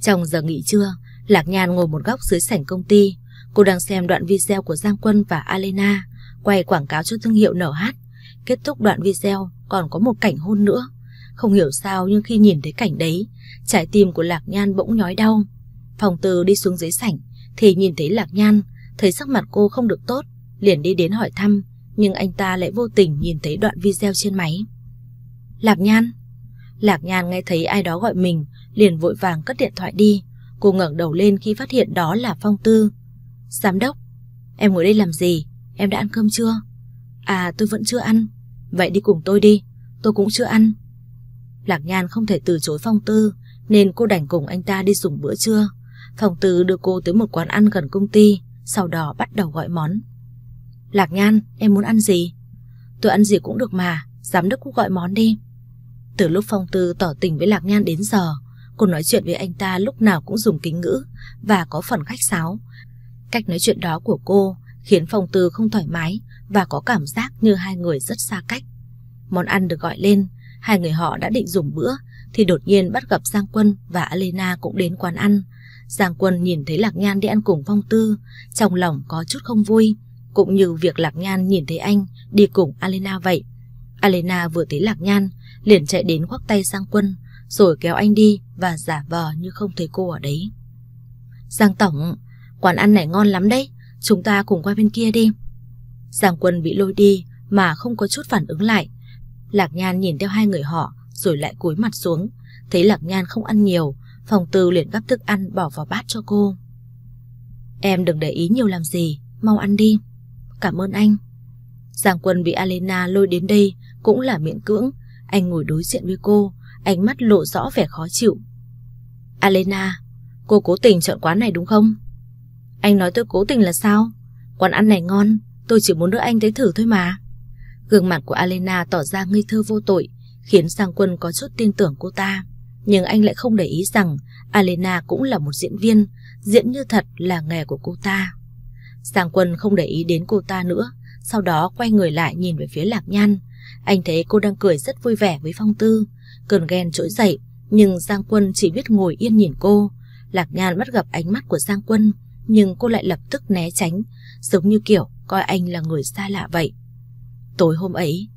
Trong giờ nghỉ trưa, Lạc Nhan ngồi một góc dưới sảnh công ty. Cô đang xem đoạn video của Giang Quân và Alena quay quảng cáo cho thương hiệu NH. Kết thúc đoạn video còn có một cảnh hôn nữa. Không hiểu sao nhưng khi nhìn thấy cảnh đấy, trái tim của Lạc Nhan bỗng nhói đau. Phòng từ đi xuống dưới sảnh thì nhìn thấy Lạc Nhan, thấy sắc mặt cô không được tốt, liền đi đến hỏi thăm, nhưng anh ta lại vô tình nhìn thấy đoạn video trên máy. Lạc Nhan Lạc Nhan nghe thấy ai đó gọi mình, liền vội vàng cất điện thoại đi. Cô ngẩng đầu lên khi phát hiện đó là Phong Tư. Giám đốc, em ngồi đây làm gì? Em đã ăn cơm chưa? À tôi vẫn chưa ăn. Vậy đi cùng tôi đi, tôi cũng chưa ăn. Lạc Nhan không thể từ chối Phong Tư, nên cô đành cùng anh ta đi dùng bữa trưa. Phong Tư đưa cô tới một quán ăn gần công ty, sau đó bắt đầu gọi món. Lạc Nhan, em muốn ăn gì? Tôi ăn gì cũng được mà, giám đốc cũng gọi món đi. Từ lúc Phong Tư tỏ tình với Lạc Nhan đến giờ, cô nói chuyện với anh ta lúc nào cũng dùng kính ngữ và có phần khách sáo. Cách nói chuyện đó của cô khiến Phong Tư không thoải mái và có cảm giác như hai người rất xa cách. Món ăn được gọi lên, hai người họ đã định dùng bữa thì đột nhiên bắt gặp Giang Quân và Alena cũng đến quán ăn. Giang Quân nhìn thấy Lạc Nhan đi ăn cùng Phong Tư, trong lòng có chút không vui, cũng như việc Lạc Nhan nhìn thấy anh đi cùng Alena vậy. Alena vừa thấy Lạc Nhan, liền chạy đến khoác tay Giang Quân, rồi kéo anh đi và giả vờ như không thấy cô ở đấy. Giang Tổng, quán ăn này ngon lắm đấy, chúng ta cùng qua bên kia đi. Giang Quân bị lôi đi mà không có chút phản ứng lại. Lạc Nhan nhìn theo hai người họ rồi lại cúi mặt xuống, thấy Lạc Nhan không ăn nhiều, phòng tư liền gắp thức ăn bỏ vào bát cho cô. Em đừng để ý nhiều làm gì, mau ăn đi. Cảm ơn anh. Giang Quân bị Alena lôi đến đây cũng là miễn cưỡng, anh ngồi đối diện với cô, ánh mắt lộ rõ vẻ khó chịu. Alena, cô cố tình chọn quán này đúng không? Anh nói tôi cố tình là sao? Quán ăn này ngon, tôi chỉ muốn đưa anh tới thử thôi mà. Gương mặt của Alena tỏ ra ngây thơ vô tội, khiến Giang Quân có chút tin tưởng cô ta. Nhưng anh lại không để ý rằng Alena cũng là một diễn viên, diễn như thật là nghề của cô ta. Giang Quân không để ý đến cô ta nữa, sau đó quay người lại nhìn về phía Lạc Nhan. Anh thấy cô đang cười rất vui vẻ với Phong Tư, cơn ghen trỗi dậy, nhưng Giang Quân chỉ biết ngồi yên nhìn cô. Lạc Nhan bắt gặp ánh mắt của Giang Quân, nhưng cô lại lập tức né tránh, giống như kiểu coi anh là người xa lạ vậy. Tối hôm ấy,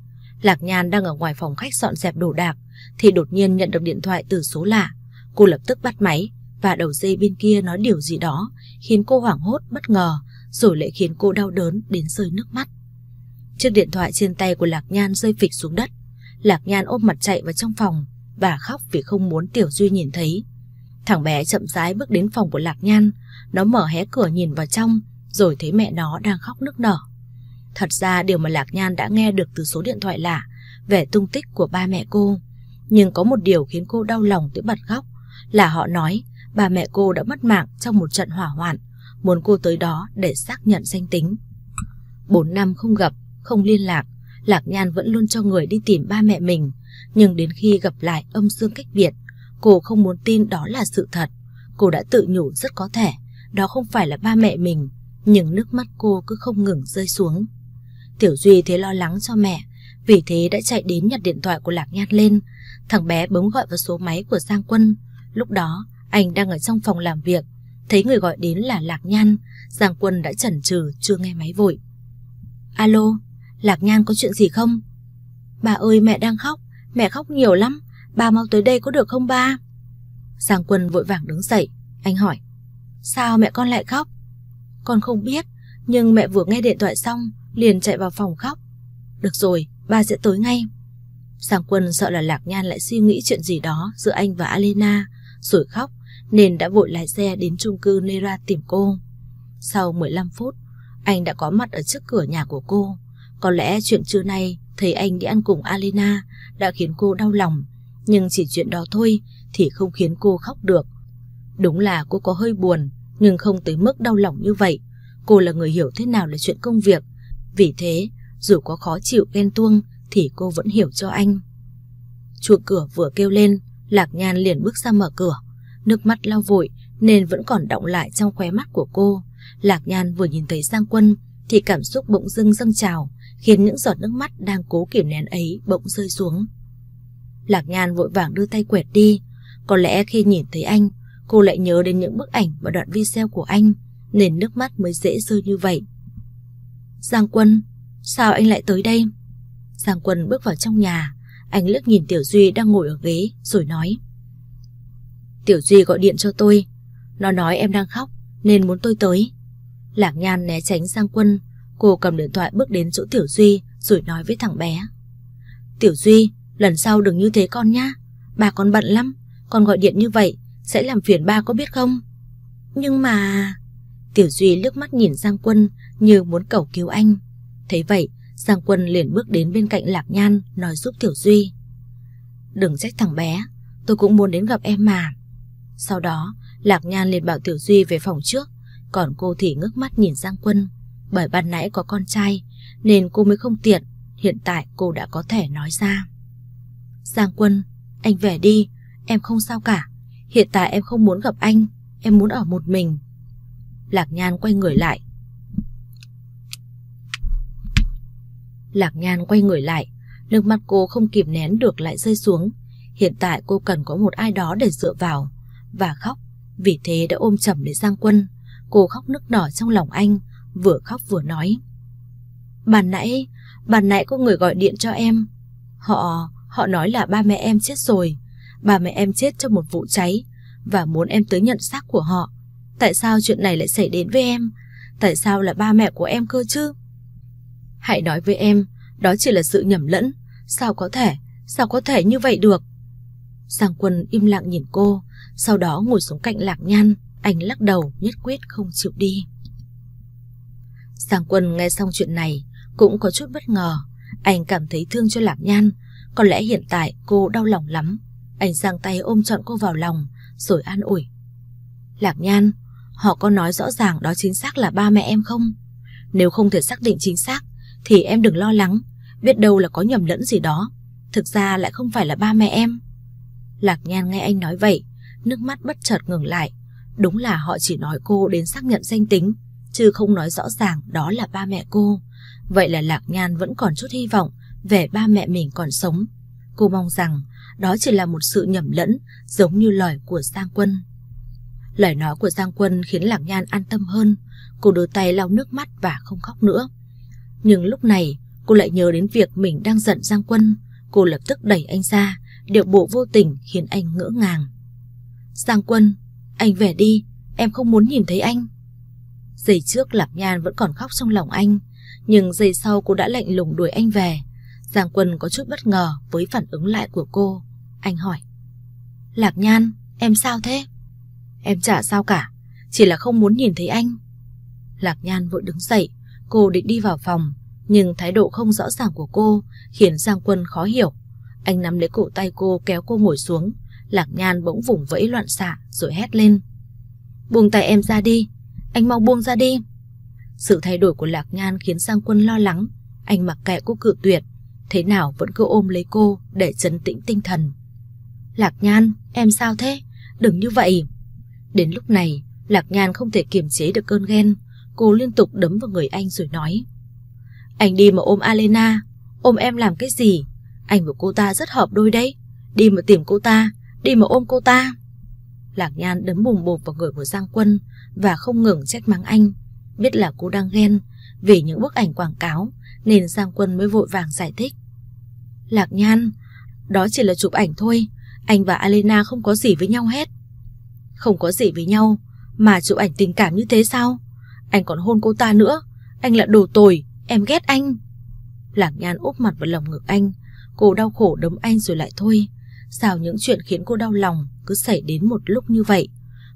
Lạc Nhan đang ở ngoài phòng khách dọn dẹp đồ đạc, thì đột nhiên nhận được điện thoại từ số lạ. Cô lập tức bắt máy, và đầu dây bên kia nói điều gì đó, khiến cô hoảng hốt bất ngờ, rồi lại khiến cô đau đớn đến rơi nước mắt. Chiếc điện thoại trên tay của Lạc Nhan rơi phịch xuống đất. Lạc Nhan ôm mặt chạy vào trong phòng và khóc vì không muốn Tiểu Duy nhìn thấy. Thằng bé chậm rãi bước đến phòng của Lạc Nhan, nó mở hé cửa nhìn vào trong, rồi thấy mẹ nó đang khóc nức nở. Thật ra điều mà Lạc Nhan đã nghe được từ số điện thoại lạ về tung tích của ba mẹ cô. Nhưng có một điều khiến cô đau lòng tới bật khóc là họ nói ba mẹ cô đã mất mạng trong một trận hỏa hoạn, muốn cô tới đó để xác nhận danh tính. Bốn năm không gặp, không liên lạc, Lạc Nhan vẫn luôn cho người đi tìm ba mẹ mình, nhưng đến khi gặp lại âm dương cách biệt, cô không muốn tin đó là sự thật. Cô đã tự nhủ rất có thể, đó không phải là ba mẹ mình, nhưng nước mắt cô cứ không ngừng rơi xuống. Tiểu Duy thấy lo lắng cho mẹ, vì thế đã chạy đến nhặt điện thoại của Lạc Nhan lên. Thằng bé bấm gọi vào số máy của Giang Quân. Lúc đó, anh đang ở trong phòng làm việc, thấy người gọi đến là Lạc Nhan. Giang Quân đã chần chừ chưa nghe máy vội. Alo, Lạc Nhan có chuyện gì không? Bà ơi mẹ đang khóc, mẹ khóc nhiều lắm, bà mau tới đây có được không ba? Giang Quân vội vàng đứng dậy, anh hỏi. Sao mẹ con lại khóc? Con không biết, nhưng mẹ vừa nghe điện thoại xong, liền chạy vào phòng khóc. Được rồi, ba sẽ tới ngay. Giang Quân sợ là Lạc Nhan lại suy nghĩ chuyện gì đó giữa anh và Alena, rồi khóc, nên đã vội lái xe đến chung cư Nera tìm cô. Sau 15 phút, anh đã có mặt ở trước cửa nhà của cô. Có lẽ chuyện trưa nay thấy anh đi ăn cùng Alena đã khiến cô đau lòng, nhưng chỉ chuyện đó thôi thì không khiến cô khóc được. Đúng là cô có hơi buồn, nhưng không tới mức đau lòng như vậy. Cô là người hiểu thế nào là chuyện công việc, vì thế dù có khó chịu ghen tuông thì cô vẫn hiểu cho anh. Chuông cửa vừa kêu lên, Lạc Nhan liền bước ra mở cửa, nước mắt lau vội nên vẫn còn động lại trong khóe mắt của cô. Lạc Nhan vừa nhìn thấy Giang Quân thì cảm xúc bỗng dưng dâng trào, khiến những giọt nước mắt đang cố kiềm nén ấy bỗng rơi xuống. Lạc Nhan vội vàng đưa tay quẹt đi, có lẽ khi nhìn thấy anh, cô lại nhớ đến những bức ảnh và đoạn video của anh, nên nước mắt mới dễ rơi như vậy. Giang Quân, sao anh lại tới đây? Giang Quân bước vào trong nhà, anh liếc nhìn Tiểu Duy đang ngồi ở ghế rồi nói. Tiểu Duy gọi điện cho tôi, nó nói em đang khóc nên muốn tôi tới. Lạc Nhan né tránh Giang Quân, cô cầm điện thoại bước đến chỗ Tiểu Duy rồi nói với thằng bé. Tiểu Duy, lần sau đừng như thế con nhá, bà con bận lắm, con gọi điện như vậy sẽ làm phiền ba có biết không? Nhưng mà... Tiểu Duy lướt mắt nhìn Giang Quân như muốn cầu cứu anh. Thấy vậy, Giang Quân liền bước đến bên cạnh Lạc Nhan nói giúp Tiểu Duy. Đừng trách thằng bé, tôi cũng muốn đến gặp em mà. Sau đó, Lạc Nhan liền bảo Tiểu Duy về phòng trước, còn cô thì ngước mắt nhìn Giang Quân. Bởi ban nãy có con trai, nên cô mới không tiện, hiện tại cô đã có thể nói ra. Giang Quân, anh về đi, em không sao cả. Hiện tại em không muốn gặp anh, em muốn ở một mình. Lạc Nhan quay người lại. Lạc Nhan quay người lại, nước mắt cô không kìm nén được lại rơi xuống. Hiện tại cô cần có một ai đó để dựa vào và khóc, vì thế đã ôm chầm lấy Giang Quân. Cô khóc nức nở trong lòng anh, vừa khóc vừa nói. Bàn nãy, bàn nãy có người gọi điện cho em. Họ, họ nói là ba mẹ em chết rồi. Ba mẹ em chết trong một vụ cháy và muốn em tới nhận xác của họ. Tại sao chuyện này lại xảy đến với em? Tại sao là ba mẹ của em cơ chứ? Hãy nói với em, đó chỉ là sự nhầm lẫn. Sao có thể, sao có thể như vậy được? Giang Quân im lặng nhìn cô, sau đó ngồi xuống cạnh Lạc Nhan, anh lắc đầu nhất quyết không chịu đi. Giang Quân nghe xong chuyện này cũng có chút bất ngờ, anh cảm thấy thương cho Lạc Nhan, có lẽ hiện tại cô đau lòng lắm. Anh giang tay ôm trọn cô vào lòng, rồi an ủi. Lạc Nhan, họ có nói rõ ràng đó chính xác là ba mẹ em không? Nếu không thể xác định chính xác, thì em đừng lo lắng, biết đâu là có nhầm lẫn gì đó. Thực ra lại không phải là ba mẹ em. Lạc Nhan nghe anh nói vậy, nước mắt bất chợt ngừng lại. Đúng là họ chỉ nói cô đến xác nhận danh tính, chứ không nói rõ ràng đó là ba mẹ cô. Vậy là Lạc Nhan vẫn còn chút hy vọng về ba mẹ mình còn sống. Cô mong rằng đó chỉ là một sự nhầm lẫn giống như lời của Giang Quân. Lời nói của Giang Quân khiến Lạc Nhan an tâm hơn. Cô đưa tay lau nước mắt và không khóc nữa. Nhưng lúc này cô lại nhớ đến việc mình đang giận Giang Quân. Cô lập tức đẩy anh ra, điệu bộ vô tình khiến anh ngỡ ngàng. Giang Quân, anh về đi, em không muốn nhìn thấy anh. Giây trước Lạc Nhan vẫn còn khóc trong lòng anh, nhưng giây sau cô đã lạnh lùng đuổi anh về. Giang Quân có chút bất ngờ với phản ứng lại của cô. Anh hỏi. Lạc Nhan, em sao thế? Em chả sao cả, chỉ là không muốn nhìn thấy anh. Lạc Nhan vội đứng dậy, cô định đi vào phòng, nhưng thái độ không rõ ràng của cô khiến Giang Quân khó hiểu. Anh nắm lấy cổ tay cô kéo cô ngồi xuống, Lạc Nhan bỗng vùng vẫy loạn xạ rồi hét lên. Buông tay em ra đi, anh mau buông ra đi. Sự thay đổi của Lạc Nhan khiến Giang Quân lo lắng, anh mặc kệ cô cự tuyệt, thế nào vẫn cứ ôm lấy cô để chấn tĩnh tinh thần. Lạc Nhan, em sao thế? Đừng như vậy. Đến lúc này, Lạc Nhan không thể kiềm chế được cơn ghen, cô liên tục đấm vào người anh rồi nói. Anh đi mà ôm Alena, ôm em làm cái gì? Anh và cô ta rất hợp đôi đấy, đi mà tìm cô ta, đi mà ôm cô ta. Lạc Nhan đấm bùng bột vào người của Giang Quân và không ngừng trách mắng anh, biết là cô đang ghen vì những bức ảnh quảng cáo nên Giang Quân mới vội vàng giải thích. Lạc Nhan, đó chỉ là chụp ảnh thôi, anh và Alena không có gì với nhau hết. Không có gì với nhau, mà chụp ảnh tình cảm như thế sao? Anh còn hôn cô ta nữa, anh là đồ tồi, em ghét anh. Lạc Nhan úp mặt vào lồng ngực anh, cô đau khổ đấm anh rồi lại thôi. Sao những chuyện khiến cô đau lòng cứ xảy đến một lúc như vậy?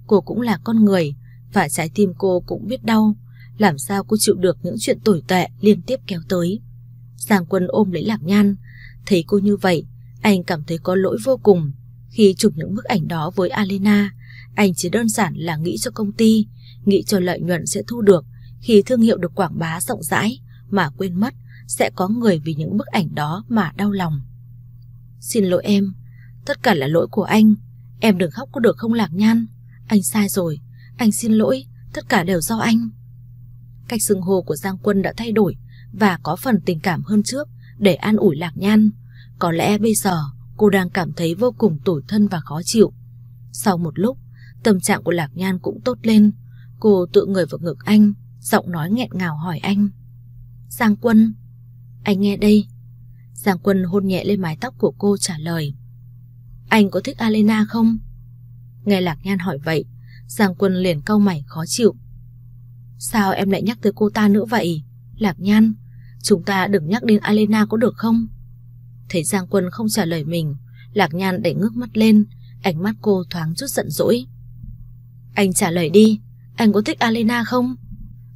Cô cũng là con người, và trái tim cô cũng biết đau. Làm sao cô chịu được những chuyện tồi tệ liên tiếp kéo tới? Giang Quân ôm lấy Lạc Nhan, thấy cô như vậy, anh cảm thấy có lỗi vô cùng. Khi chụp những bức ảnh đó với Alena, anh chỉ đơn giản là nghĩ cho công ty, nghĩ cho lợi nhuận sẽ thu được khi thương hiệu được quảng bá rộng rãi mà quên mất sẽ có người vì những bức ảnh đó mà đau lòng. Xin lỗi em, tất cả là lỗi của anh, em đừng khóc có được không Lạc Nhan, anh sai rồi, anh xin lỗi, tất cả đều do anh. Cách xưng hô của Giang Quân đã thay đổi và có phần tình cảm hơn trước để an ủi Lạc Nhan. Có lẽ bây giờ cô đang cảm thấy vô cùng tủi thân và khó chịu. Sau một lúc, Tâm trạng của Lạc Nhan cũng tốt lên. Cô tự người vào ngực anh, giọng nói nghẹn ngào hỏi anh. Giang Quân, anh nghe đây. Giang Quân hôn nhẹ lên mái tóc của cô trả lời. Anh có thích Alena không? Nghe Lạc Nhan hỏi vậy, Giang Quân liền cau mày khó chịu. Sao em lại nhắc tới cô ta nữa vậy? Lạc Nhan, chúng ta đừng nhắc đến Alena có được không? Thấy Giang Quân không trả lời mình, Lạc Nhan đẩy ngước mắt lên, ánh mắt cô thoáng chút giận dỗi. Anh trả lời đi, anh có thích Alena không?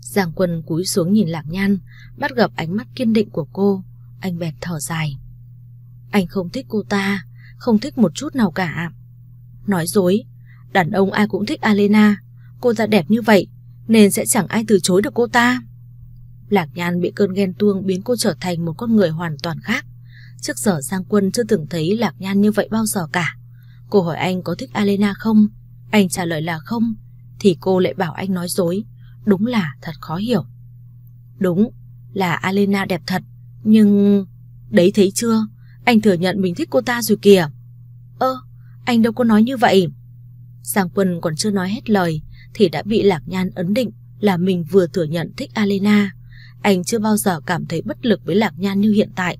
Giang Quân cúi xuống nhìn Lạc Nhan, bắt gặp ánh mắt kiên định của cô, anh bèn thở dài. Anh không thích cô ta, không thích một chút nào cả. Nói dối, đàn ông ai cũng thích Alena, cô ta đẹp như vậy, nên sẽ chẳng ai từ chối được cô ta. Lạc Nhan bị cơn ghen tuông biến cô trở thành một con người hoàn toàn khác. Trước giờ Giang Quân chưa từng thấy Lạc Nhan như vậy bao giờ cả. Cô hỏi anh có thích Alena không? Anh trả lời là không. Thì cô lại bảo anh nói dối. Đúng là thật khó hiểu. Đúng là Alena đẹp thật. Nhưng... Đấy thấy chưa? Anh thừa nhận mình thích cô ta rồi kìa. Ơ, anh đâu có nói như vậy. Giang Quân còn chưa nói hết lời thì đã bị Lạc Nhan ấn định là mình vừa thừa nhận thích Alena. Anh chưa bao giờ cảm thấy bất lực với Lạc Nhan như hiện tại.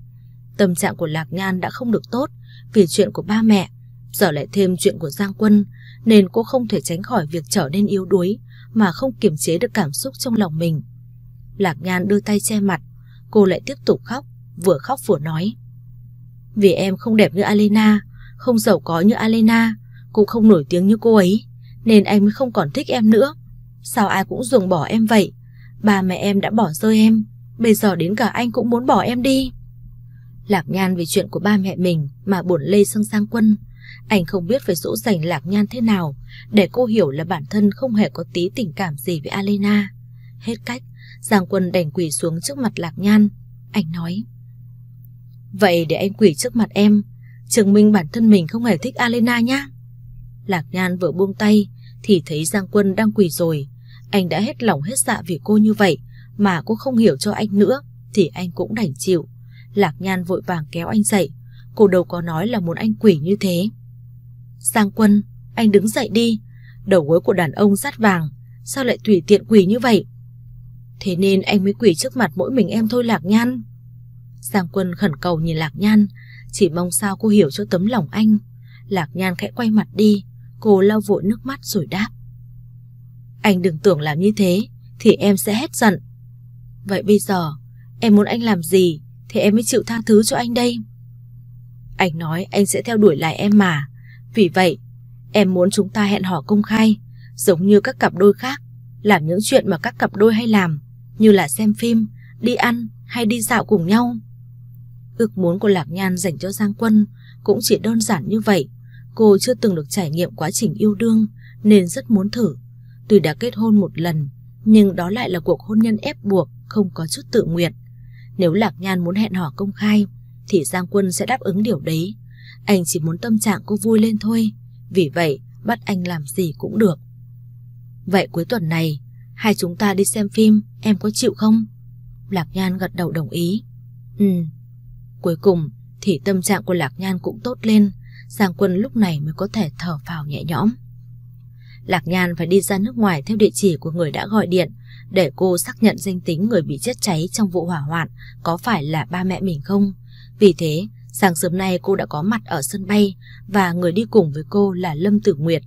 Tâm trạng của Lạc Nhan đã không được tốt vì chuyện của ba mẹ, giờ lại thêm chuyện của Giang Quân, nên cô không thể tránh khỏi việc trở nên yếu đuối mà không kiềm chế được cảm xúc trong lòng mình. Lạc Nhan đưa tay che mặt, cô lại tiếp tục khóc, vừa khóc vừa nói. Vì em không đẹp như Alena, không giàu có như Alena, cũng không nổi tiếng như cô ấy, nên anh mới không còn thích em nữa. Sao ai cũng ruồng bỏ em vậy? Ba mẹ em đã bỏ rơi em, bây giờ đến cả anh cũng muốn bỏ em đi. Lạc Nhan vì chuyện của ba mẹ mình mà buồn lây sang Giang Quân. Anh không biết phải dỗ dành Lạc Nhan thế nào để cô hiểu là bản thân không hề có tí tình cảm gì với Alena. Hết cách, Giang Quân đành quỳ xuống trước mặt Lạc Nhan. Anh nói Vậy để anh quỳ trước mặt em Chứng minh bản thân mình không hề thích Alena nhá Lạc Nhan vừa buông tay, Thì thấy Giang Quân đang quỳ rồi. Anh đã hết lòng hết dạ vì cô như vậy, Mà cô không hiểu cho anh nữa, Thì anh cũng đành chịu. Lạc Nhan vội vàng kéo anh dậy. Cô đâu có nói là muốn anh quỷ như thế. Giang Quân, Anh đứng dậy đi. Đầu gối của đàn ông rát vàng, Sao lại tùy tiện quỷ như vậy? Thế nên anh mới quỷ trước mặt mỗi mình em thôi, Lạc Nhan. Giang Quân khẩn cầu nhìn Lạc Nhan, Chỉ mong sao cô hiểu cho tấm lòng anh. Lạc Nhan khẽ quay mặt đi. Cô lau vội nước mắt rồi đáp. Anh đừng tưởng làm như thế Thì em sẽ hết giận. Vậy bây giờ Em muốn anh làm gì Thì em mới chịu tha thứ cho anh đây. Anh nói anh sẽ theo đuổi lại em mà. Vì vậy Em muốn chúng ta hẹn hò công khai Giống như các cặp đôi khác Làm những chuyện mà các cặp đôi hay làm Như là xem phim, đi ăn hay đi dạo cùng nhau. Ước muốn của Lạc Nhan dành cho Giang Quân Cũng chỉ đơn giản như vậy. Cô chưa từng được trải nghiệm quá trình yêu đương, Nên rất muốn thử. Tuy đã kết hôn một lần, Nhưng đó lại là cuộc hôn nhân ép buộc, Không có chút tự nguyện. Nếu Lạc Nhan muốn hẹn hò công khai, Thì Giang Quân sẽ đáp ứng điều đấy. Anh chỉ muốn tâm trạng cô vui lên thôi, Vì vậy bắt anh làm gì cũng được. Vậy cuối tuần này, Hai chúng ta đi xem phim, Em có chịu không? Lạc Nhan gật đầu đồng ý. Ừ. Cuối cùng thì tâm trạng của Lạc Nhan cũng tốt lên. Giang Quân lúc này mới có thể thở phào nhẹ nhõm Lạc Nhan phải đi ra nước ngoài theo địa chỉ của người đã gọi điện để cô xác nhận danh tính người bị chết cháy trong vụ hỏa hoạn có phải là ba mẹ mình không. Vì thế, sáng sớm nay cô đã có mặt ở sân bay và người đi cùng với cô là Lâm Tử Nguyệt.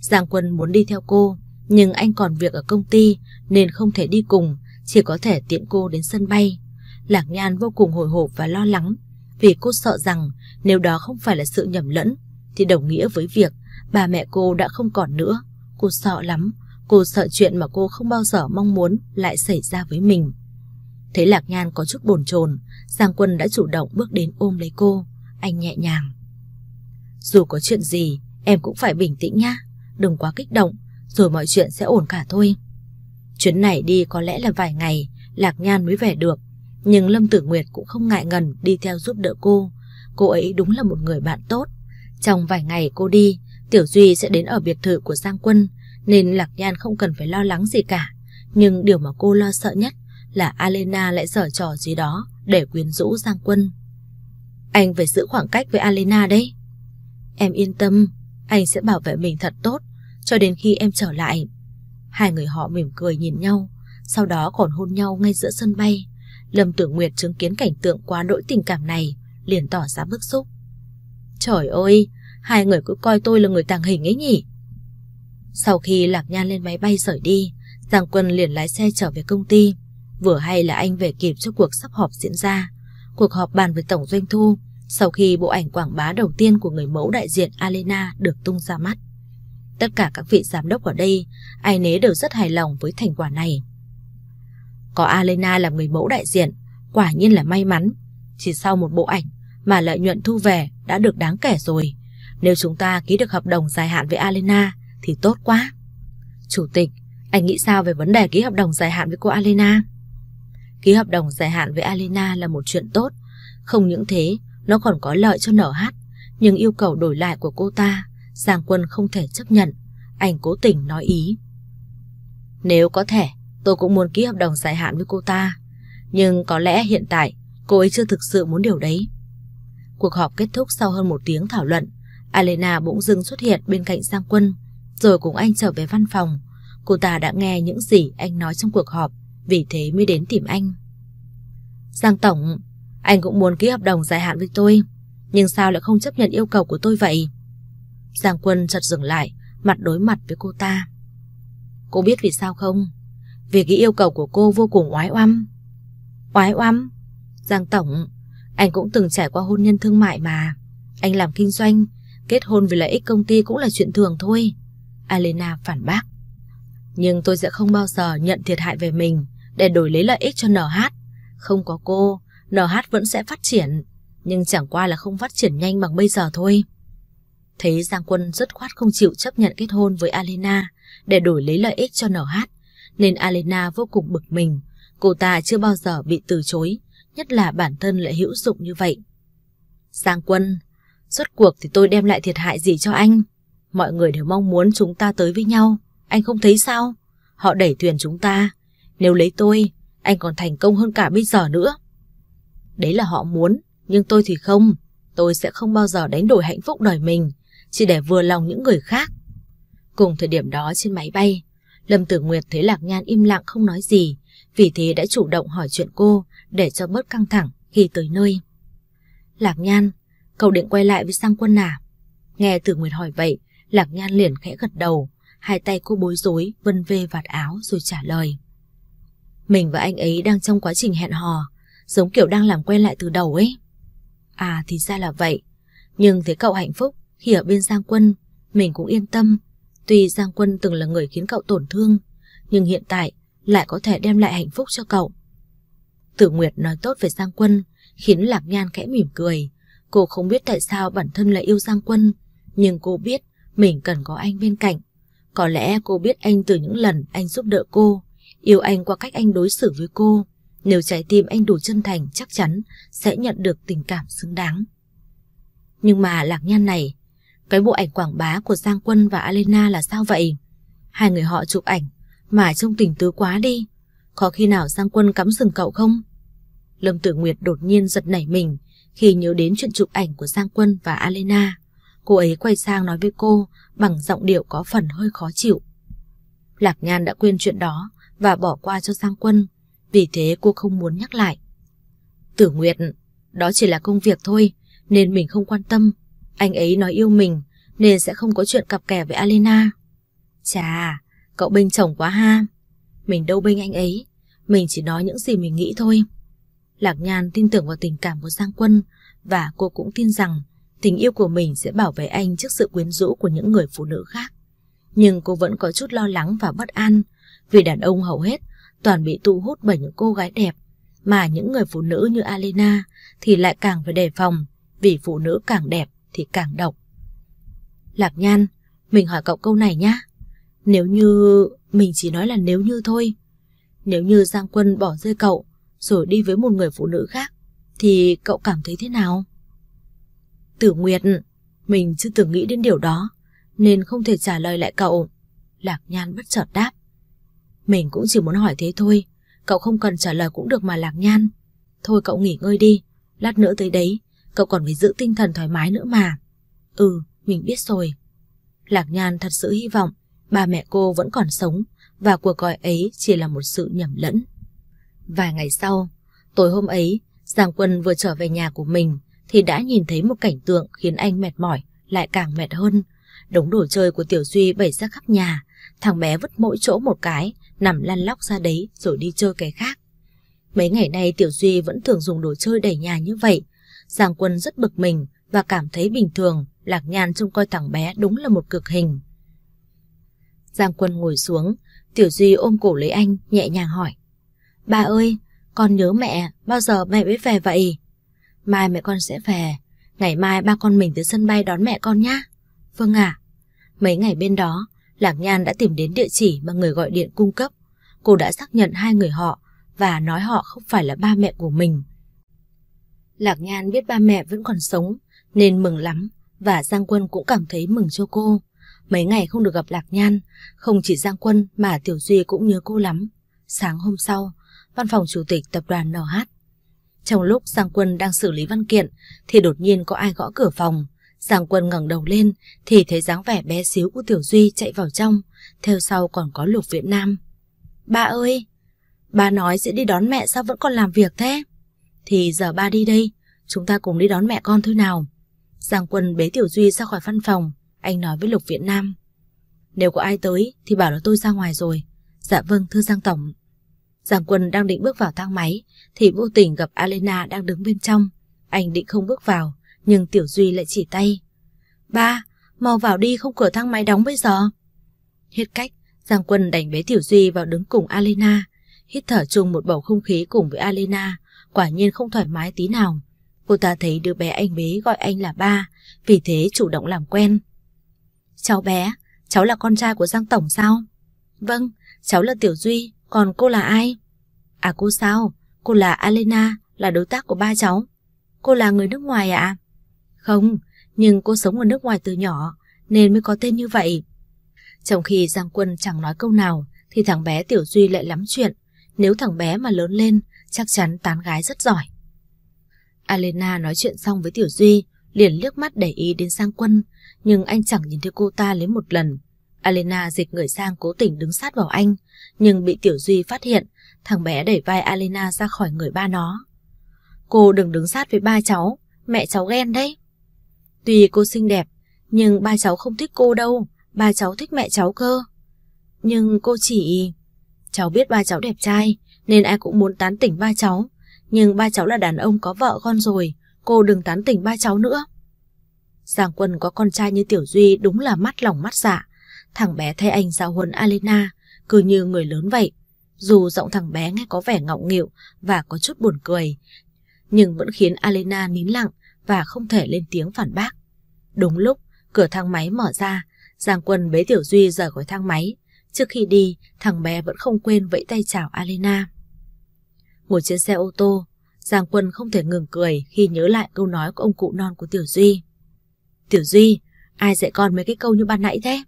Giang Quân muốn đi theo cô, nhưng anh còn việc ở công ty nên không thể đi cùng, chỉ có thể tiện cô đến sân bay. Lạc Nhan vô cùng hồi hộp và lo lắng vì cô sợ rằng nếu đó không phải là sự nhầm lẫn thì đồng nghĩa với việc bà mẹ cô đã không còn nữa. Cô sợ lắm, cô sợ chuyện mà cô không bao giờ mong muốn lại xảy ra với mình. Thấy Lạc Nhan có chút bồn chồn, Giang Quân đã chủ động bước đến ôm lấy cô, anh nhẹ nhàng. Dù có chuyện gì, em cũng phải bình tĩnh nhá, đừng quá kích động, rồi mọi chuyện sẽ ổn cả thôi. Chuyến này đi có lẽ là vài ngày, Lạc Nhan mới về được, nhưng Lâm Tử Nguyệt cũng không ngại ngần đi theo giúp đỡ cô. Cô ấy đúng là một người bạn tốt. Trong vài ngày cô đi, Tiểu Duy sẽ đến ở biệt thự của Giang Quân, nên Lạc Nhan không cần phải lo lắng gì cả. Nhưng điều mà cô lo sợ nhất là Alena lại dở trò gì đó để quyến rũ Giang Quân. Anh phải giữ khoảng cách với Alena đấy. Em yên tâm, anh sẽ bảo vệ mình thật tốt, cho đến khi em trở lại. Hai người họ mỉm cười nhìn nhau, sau đó còn hôn nhau ngay giữa sân bay. Lâm Tử Nguyệt chứng kiến cảnh tượng quá đỗi tình cảm này, liền tỏ ra bức xúc. Trời ơi, hai người cứ coi tôi là người tàng hình ấy nhỉ. Sau khi Lạc Nhan lên máy bay rời đi, Giang Quân liền lái xe trở về công ty. Vừa hay là anh về kịp cho cuộc sắp họp diễn ra. Cuộc họp bàn về tổng doanh thu sau khi bộ ảnh quảng bá đầu tiên của người mẫu đại diện Alena được tung ra mắt. Tất cả các vị giám đốc ở đây, ai nấy đều rất hài lòng với thành quả này. Có Alena làm người mẫu đại diện, quả nhiên là may mắn. Chỉ sau một bộ ảnh mà lợi nhuận thu về đã được đáng kể rồi. Nếu chúng ta ký được hợp đồng dài hạn với Alena thì tốt quá. Chủ tịch, anh nghĩ sao về vấn đề ký hợp đồng dài hạn với cô Alena? Ký hợp đồng dài hạn với Alena là một chuyện tốt. Không những thế, nó còn có lợi cho NH. Nhưng yêu cầu đổi lại của cô ta, Giang Quân không thể chấp nhận. Anh cố tình nói ý. Nếu có thể, tôi cũng muốn ký hợp đồng dài hạn với cô ta. Nhưng có lẽ hiện tại cô ấy chưa thực sự muốn điều đấy. Cuộc họp kết thúc sau hơn một tiếng thảo luận. Alena bỗng dưng xuất hiện bên cạnh Giang Quân, rồi cùng anh trở về văn phòng. Cô ta đã nghe những gì anh nói trong cuộc họp, vì thế mới đến tìm anh. Giang Tổng, anh cũng muốn ký hợp đồng dài hạn với tôi, nhưng sao lại không chấp nhận yêu cầu của tôi vậy? Giang Quân chợt dừng lại, mặt đối mặt với cô ta. Cô biết vì sao không? Vì cái yêu cầu của cô vô cùng oái oăm. Oái oăm? Giang Tổng, anh cũng từng trải qua hôn nhân thương mại mà. Anh làm kinh doanh, kết hôn vì lợi ích công ty cũng là chuyện thường thôi. Alena phản bác. Nhưng tôi sẽ không bao giờ nhận thiệt hại về mình để đổi lấy lợi ích cho NH. Không có cô, NH vẫn sẽ phát triển, nhưng chẳng qua là không phát triển nhanh bằng bây giờ thôi. Thấy Giang Quân rất khoát không chịu chấp nhận kết hôn với Alena để đổi lấy lợi ích cho NH, nên Alena vô cùng bực mình. Cô ta chưa bao giờ bị từ chối, nhất là bản thân lại hữu dụng như vậy. Giang Quân, suốt cuộc thì tôi đem lại thiệt hại gì cho anh? Mọi người đều mong muốn chúng ta tới với nhau, anh không thấy sao? Họ đẩy thuyền chúng ta, nếu lấy tôi, anh còn thành công hơn cả bây giờ nữa. Đấy là họ muốn, nhưng tôi thì không. Tôi sẽ không bao giờ đánh đổi hạnh phúc đời mình, chỉ để vừa lòng những người khác. Cùng thời điểm đó trên máy bay, Lâm Tử Nguyệt thấy Lạc Nhan im lặng không nói gì, vì thế đã chủ động hỏi chuyện cô để cho bớt căng thẳng khi tới nơi. Lạc Nhan, cậu định quay lại với Sang Quân à? Nghe Tử Nguyệt hỏi vậy, Lạc Nhan liền khẽ gật đầu, hai tay cô bối rối vân vê vạt áo rồi trả lời. Mình và anh ấy đang trong quá trình hẹn hò, giống kiểu đang làm quen lại từ đầu ấy. À thì ra là vậy, nhưng thấy cậu hạnh phúc khi ở bên Giang Quân, mình cũng yên tâm. Tuy Giang Quân từng là người khiến cậu tổn thương, nhưng hiện tại lại có thể đem lại hạnh phúc cho cậu. Tử Nguyệt nói tốt về Giang Quân, khiến Lạc Nhan khẽ mỉm cười. Cô không biết tại sao bản thân lại yêu Giang Quân, nhưng cô biết mình cần có anh bên cạnh. Có lẽ cô biết anh từ những lần anh giúp đỡ cô, yêu anh qua cách anh đối xử với cô. Nếu trái tim anh đủ chân thành chắc chắn sẽ nhận được tình cảm xứng đáng. Nhưng mà lạc nhan này, cái bộ ảnh quảng bá của Giang Quân và Alena là sao vậy? Hai người họ chụp ảnh mà trông tình tứ quá đi. Có khi nào Giang Quân cắm sừng cậu không? Lâm Tử Nguyệt đột nhiên giật nảy mình khi nhớ đến chuyện chụp ảnh của Giang Quân và Alena. Cô ấy quay sang nói với cô bằng giọng điệu có phần hơi khó chịu. Lạc Nhan đã quên chuyện đó và bỏ qua cho Giang Quân, vì thế cô không muốn nhắc lại. Tử Nguyệt, đó chỉ là công việc thôi, nên mình không quan tâm. Anh ấy nói yêu mình, nên sẽ không có chuyện cặp kè với Alena. Chà, cậu bênh chồng quá ha. Mình đâu bênh anh ấy, mình chỉ nói những gì mình nghĩ thôi. Lạc Nhan tin tưởng vào tình cảm của Giang Quân và cô cũng tin rằng tình yêu của mình sẽ bảo vệ anh trước sự quyến rũ của những người phụ nữ khác. Nhưng cô vẫn có chút lo lắng và bất an vì đàn ông hầu hết toàn bị thu hút bởi những cô gái đẹp mà những người phụ nữ như Alena thì lại càng phải đề phòng vì phụ nữ càng đẹp thì càng độc. Lạc Nhan, mình hỏi cậu câu này nhá. Nếu như... mình chỉ nói là nếu như thôi. Nếu như Giang Quân bỏ rơi cậu rồi đi với một người phụ nữ khác thì cậu cảm thấy thế nào? Tử Nguyệt, mình chưa từng nghĩ đến điều đó nên không thể trả lời lại cậu. Lạc Nhan bất chợt đáp. Mình cũng chỉ muốn hỏi thế thôi, cậu không cần trả lời cũng được mà Lạc Nhan. Thôi cậu nghỉ ngơi đi, lát nữa tới đấy, cậu còn phải giữ tinh thần thoải mái nữa mà. Ừ, mình biết rồi. Lạc Nhan thật sự hy vọng ba mẹ cô vẫn còn sống và cuộc gọi ấy chỉ là một sự nhầm lẫn. Vài ngày sau, tối hôm ấy, Giang Quân vừa trở về nhà của mình thì đã nhìn thấy một cảnh tượng khiến anh mệt mỏi, lại càng mệt hơn. Đống đồ chơi của Tiểu Duy bày ra khắp nhà, thằng bé vứt mỗi chỗ một cái, nằm lăn lóc ra đấy rồi đi chơi cái khác. Mấy ngày nay Tiểu Duy vẫn thường dùng đồ chơi đẩy nhà như vậy. Giang Quân rất bực mình và cảm thấy bình thường, Lạc Nhan trông coi thằng bé đúng là một cực hình. Giang Quân ngồi xuống, Tiểu Duy ôm cổ lấy anh, nhẹ nhàng hỏi. Ba ơi, con nhớ mẹ, bao giờ mẹ mới về vậy? Mai mẹ con sẽ về, ngày mai ba con mình tới sân bay đón mẹ con nhá. Vâng ạ. Mấy ngày bên đó, Lạc Nhan đã tìm đến địa chỉ mà người gọi điện cung cấp. Cô đã xác nhận hai người họ và nói họ không phải là ba mẹ của mình. Lạc Nhan biết ba mẹ vẫn còn sống nên mừng lắm và Giang Quân cũng cảm thấy mừng cho cô. Mấy ngày không được gặp Lạc Nhan, không chỉ Giang Quân mà Tiểu Duy cũng nhớ cô lắm. Sáng hôm sau, văn phòng chủ tịch tập đoàn NH. Trong lúc Giang Quân đang xử lý văn kiện thì đột nhiên có ai gõ cửa phòng. Giang Quân ngẩng đầu lên thì thấy dáng vẻ bé xíu của Tiểu Duy chạy vào trong, theo sau còn có Lục Việt Nam. Ba ơi, ba nói sẽ đi đón mẹ sao vẫn còn làm việc thế? Thì giờ ba đi đây, chúng ta cùng đi đón mẹ con thôi nào. Giang Quân bế Tiểu Duy ra khỏi văn phòng, anh nói với Lục Việt Nam. Nếu có ai tới thì bảo là tôi ra ngoài rồi. Dạ vâng thưa Giang Tổng. Giang Quân đang định bước vào thang máy thì vô tình gặp Alena đang đứng bên trong. Anh định không bước vào nhưng Tiểu Duy lại chỉ tay. Ba, mau vào đi không cửa thang máy đóng bây giờ. Hết cách, Giang Quân đành bế Tiểu Duy vào đứng cùng Alena. Hít thở chung một bầu không khí cùng với Alena, quả nhiên không thoải mái tí nào. Cô ta thấy đứa bé anh bế gọi anh là ba, vì thế chủ động làm quen. Cháu bé, cháu là con trai của Giang Tổng sao? Vâng, cháu là Tiểu Duy, còn cô là ai? À cô sao? Cô là Alena, là đối tác của ba cháu. Cô là người nước ngoài ạ? À? Không, nhưng cô sống ở nước ngoài từ nhỏ, nên mới có tên như vậy. Trong khi Giang Quân chẳng nói câu nào, thì thằng bé Tiểu Duy lại lắm chuyện. Nếu thằng bé mà lớn lên, chắc chắn tán gái rất giỏi. Alena nói chuyện xong với Tiểu Duy, liền liếc mắt để ý đến sang Quân, nhưng anh chẳng nhìn thấy cô ta lấy một lần. Alena dịch người sang cố tình đứng sát vào anh, nhưng bị Tiểu Duy phát hiện, thằng bé đẩy vai Alena ra khỏi người ba nó. Cô đừng đứng sát với ba cháu, mẹ cháu ghen đấy. Tuy cô xinh đẹp, nhưng ba cháu không thích cô đâu, ba cháu thích mẹ cháu cơ. Nhưng cô chỉ... Cháu biết ba cháu đẹp trai, nên ai cũng muốn tán tỉnh ba cháu. Nhưng ba cháu là đàn ông có vợ con rồi, cô đừng tán tỉnh ba cháu nữa. Giang Quân có con trai như Tiểu Duy đúng là mắt lòng mắt dạ. Thằng bé thay anh giáo huấn Alena, cứ như người lớn vậy. Dù giọng thằng bé nghe có vẻ ngọng nghịu và có chút buồn cười, nhưng vẫn khiến Alena nín lặng và không thể lên tiếng phản bác. Đúng lúc, cửa thang máy mở ra, Giang Quân bế Tiểu Duy rời khỏi thang máy. Trước khi đi, thằng bé vẫn không quên vẫy tay chào Alena. Ngồi trên xe ô tô, Giang Quân không thể ngừng cười khi nhớ lại câu nói của ông cụ non của Tiểu Duy. Tiểu Duy, ai dạy con mấy cái câu như ban nãy thế?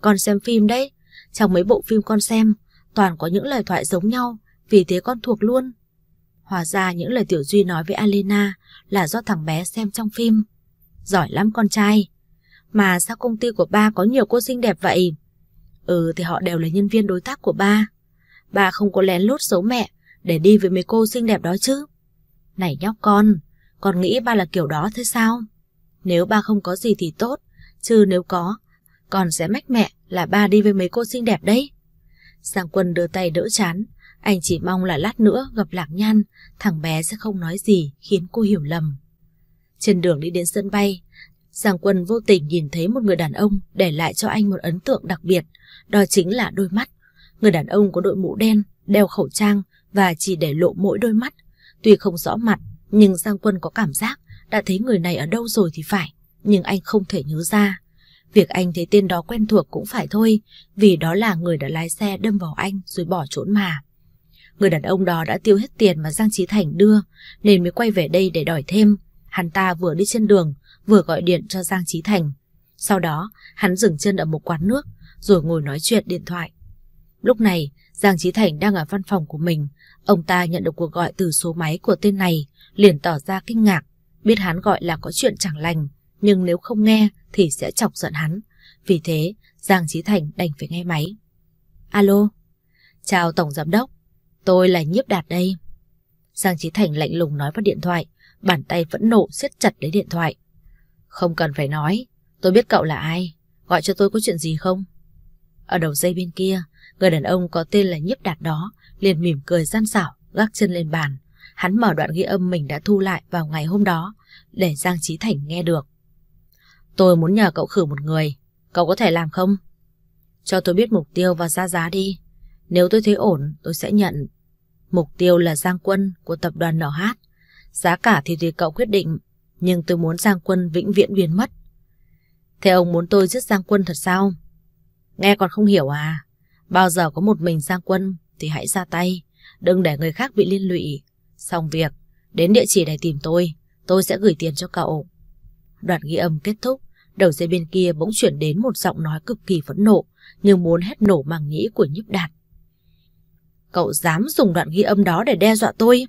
Con xem phim đấy, trong mấy bộ phim con xem, toàn có những lời thoại giống nhau, vì thế con thuộc luôn. Hóa ra những lời Tiểu Duy nói với Alena là do thằng bé xem trong phim. Giỏi lắm con trai. Mà sao công ty của ba có nhiều cô xinh đẹp vậy? Ừ thì họ đều là nhân viên đối tác của ba. Ba không có lén lút giấu mẹ để đi với mấy cô xinh đẹp đó chứ. Này nhóc con, con nghĩ ba là kiểu đó thế sao? Nếu ba không có gì thì tốt, chứ nếu có, con sẽ mách mẹ là ba đi với mấy cô xinh đẹp đấy. Giang Quân đưa tay đỡ chán, anh chỉ mong là lát nữa gặp Lạc Nhan, thằng bé sẽ không nói gì khiến cô hiểu lầm. Trên đường đi đến sân bay, Giang Quân vô tình nhìn thấy một người đàn ông để lại cho anh một ấn tượng đặc biệt, đó chính là đôi mắt. Người đàn ông có đội mũ đen, đeo khẩu trang và chỉ để lộ mỗi đôi mắt. Tuy không rõ mặt, nhưng Giang Quân có cảm giác đã thấy người này ở đâu rồi thì phải, nhưng anh không thể nhớ ra. Việc anh thấy tên đó quen thuộc cũng phải thôi, vì đó là người đã lái xe đâm vào anh rồi bỏ trốn mà. Người đàn ông đó đã tiêu hết tiền mà Giang Trí Thành đưa, nên mới quay về đây để đòi thêm. Hắn ta vừa đi trên đường, vừa gọi điện cho Giang Trí Thành. Sau đó, hắn dừng chân ở một quán nước, rồi ngồi nói chuyện điện thoại. Lúc này, Giang Trí Thành đang ở văn phòng của mình. Ông ta nhận được cuộc gọi từ số máy của tên này, liền tỏ ra kinh ngạc, biết hắn gọi là có chuyện chẳng lành, nhưng nếu không nghe thì sẽ chọc giận hắn. Vì thế, Giang Trí Thành đành phải nghe máy. Alo, chào Tổng Giám Đốc, tôi là Nhiếp Đạt đây. Giang Trí Thành lạnh lùng nói vào điện thoại, bàn tay vẫn nộ siết chặt lấy điện thoại. Không cần phải nói, tôi biết cậu là ai, gọi cho tôi có chuyện gì không? Ở đầu dây bên kia, người đàn ông có tên là Nhiếp Đạt đó liền mỉm cười gian xảo, gác chân lên bàn. Hắn mở đoạn ghi âm mình đã thu lại vào ngày hôm đó để Giang Trí Thành nghe được. Tôi muốn nhờ cậu khử một người, cậu có thể làm không? Cho tôi biết mục tiêu và ra giá đi. Nếu tôi thấy ổn, tôi sẽ nhận. Mục tiêu là Giang Quân của tập đoàn NH. Giá cả thì tùy cậu quyết định, nhưng tôi muốn Giang Quân vĩnh viễn biến mất. Thế ông muốn tôi giết Giang Quân thật sao? Nghe còn không hiểu à? Bao giờ có một mình Giang Quân thì hãy ra tay, đừng để người khác bị liên lụy. Xong việc, đến địa chỉ này tìm tôi, tôi sẽ gửi tiền cho cậu. Đoạn ghi âm kết thúc, đầu dây bên kia bỗng chuyển đến một giọng nói cực kỳ phẫn nộ, như muốn hét nổ màng nhĩ của nhíp đạt. Cậu dám dùng đoạn ghi âm đó để đe dọa tôi?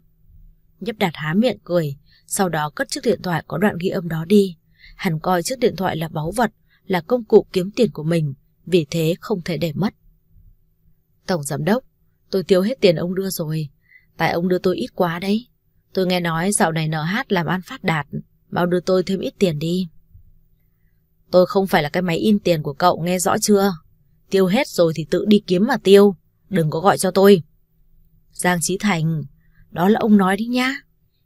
Nhấp đạt há miệng cười, sau đó cất chiếc điện thoại có đoạn ghi âm đó đi. Hắn coi chiếc điện thoại là báu vật, là công cụ kiếm tiền của mình, vì thế không thể để mất. Tổng giám đốc, tôi tiêu hết tiền ông đưa rồi, tại ông đưa tôi ít quá đấy. Tôi nghe nói dạo này NH làm ăn phát đạt, bao đưa tôi thêm ít tiền đi. Tôi không phải là cái máy in tiền của cậu nghe rõ chưa? Tiêu hết rồi thì tự đi kiếm mà tiêu, đừng có gọi cho tôi. Giang Trí Thành, đó là ông nói đi nhá.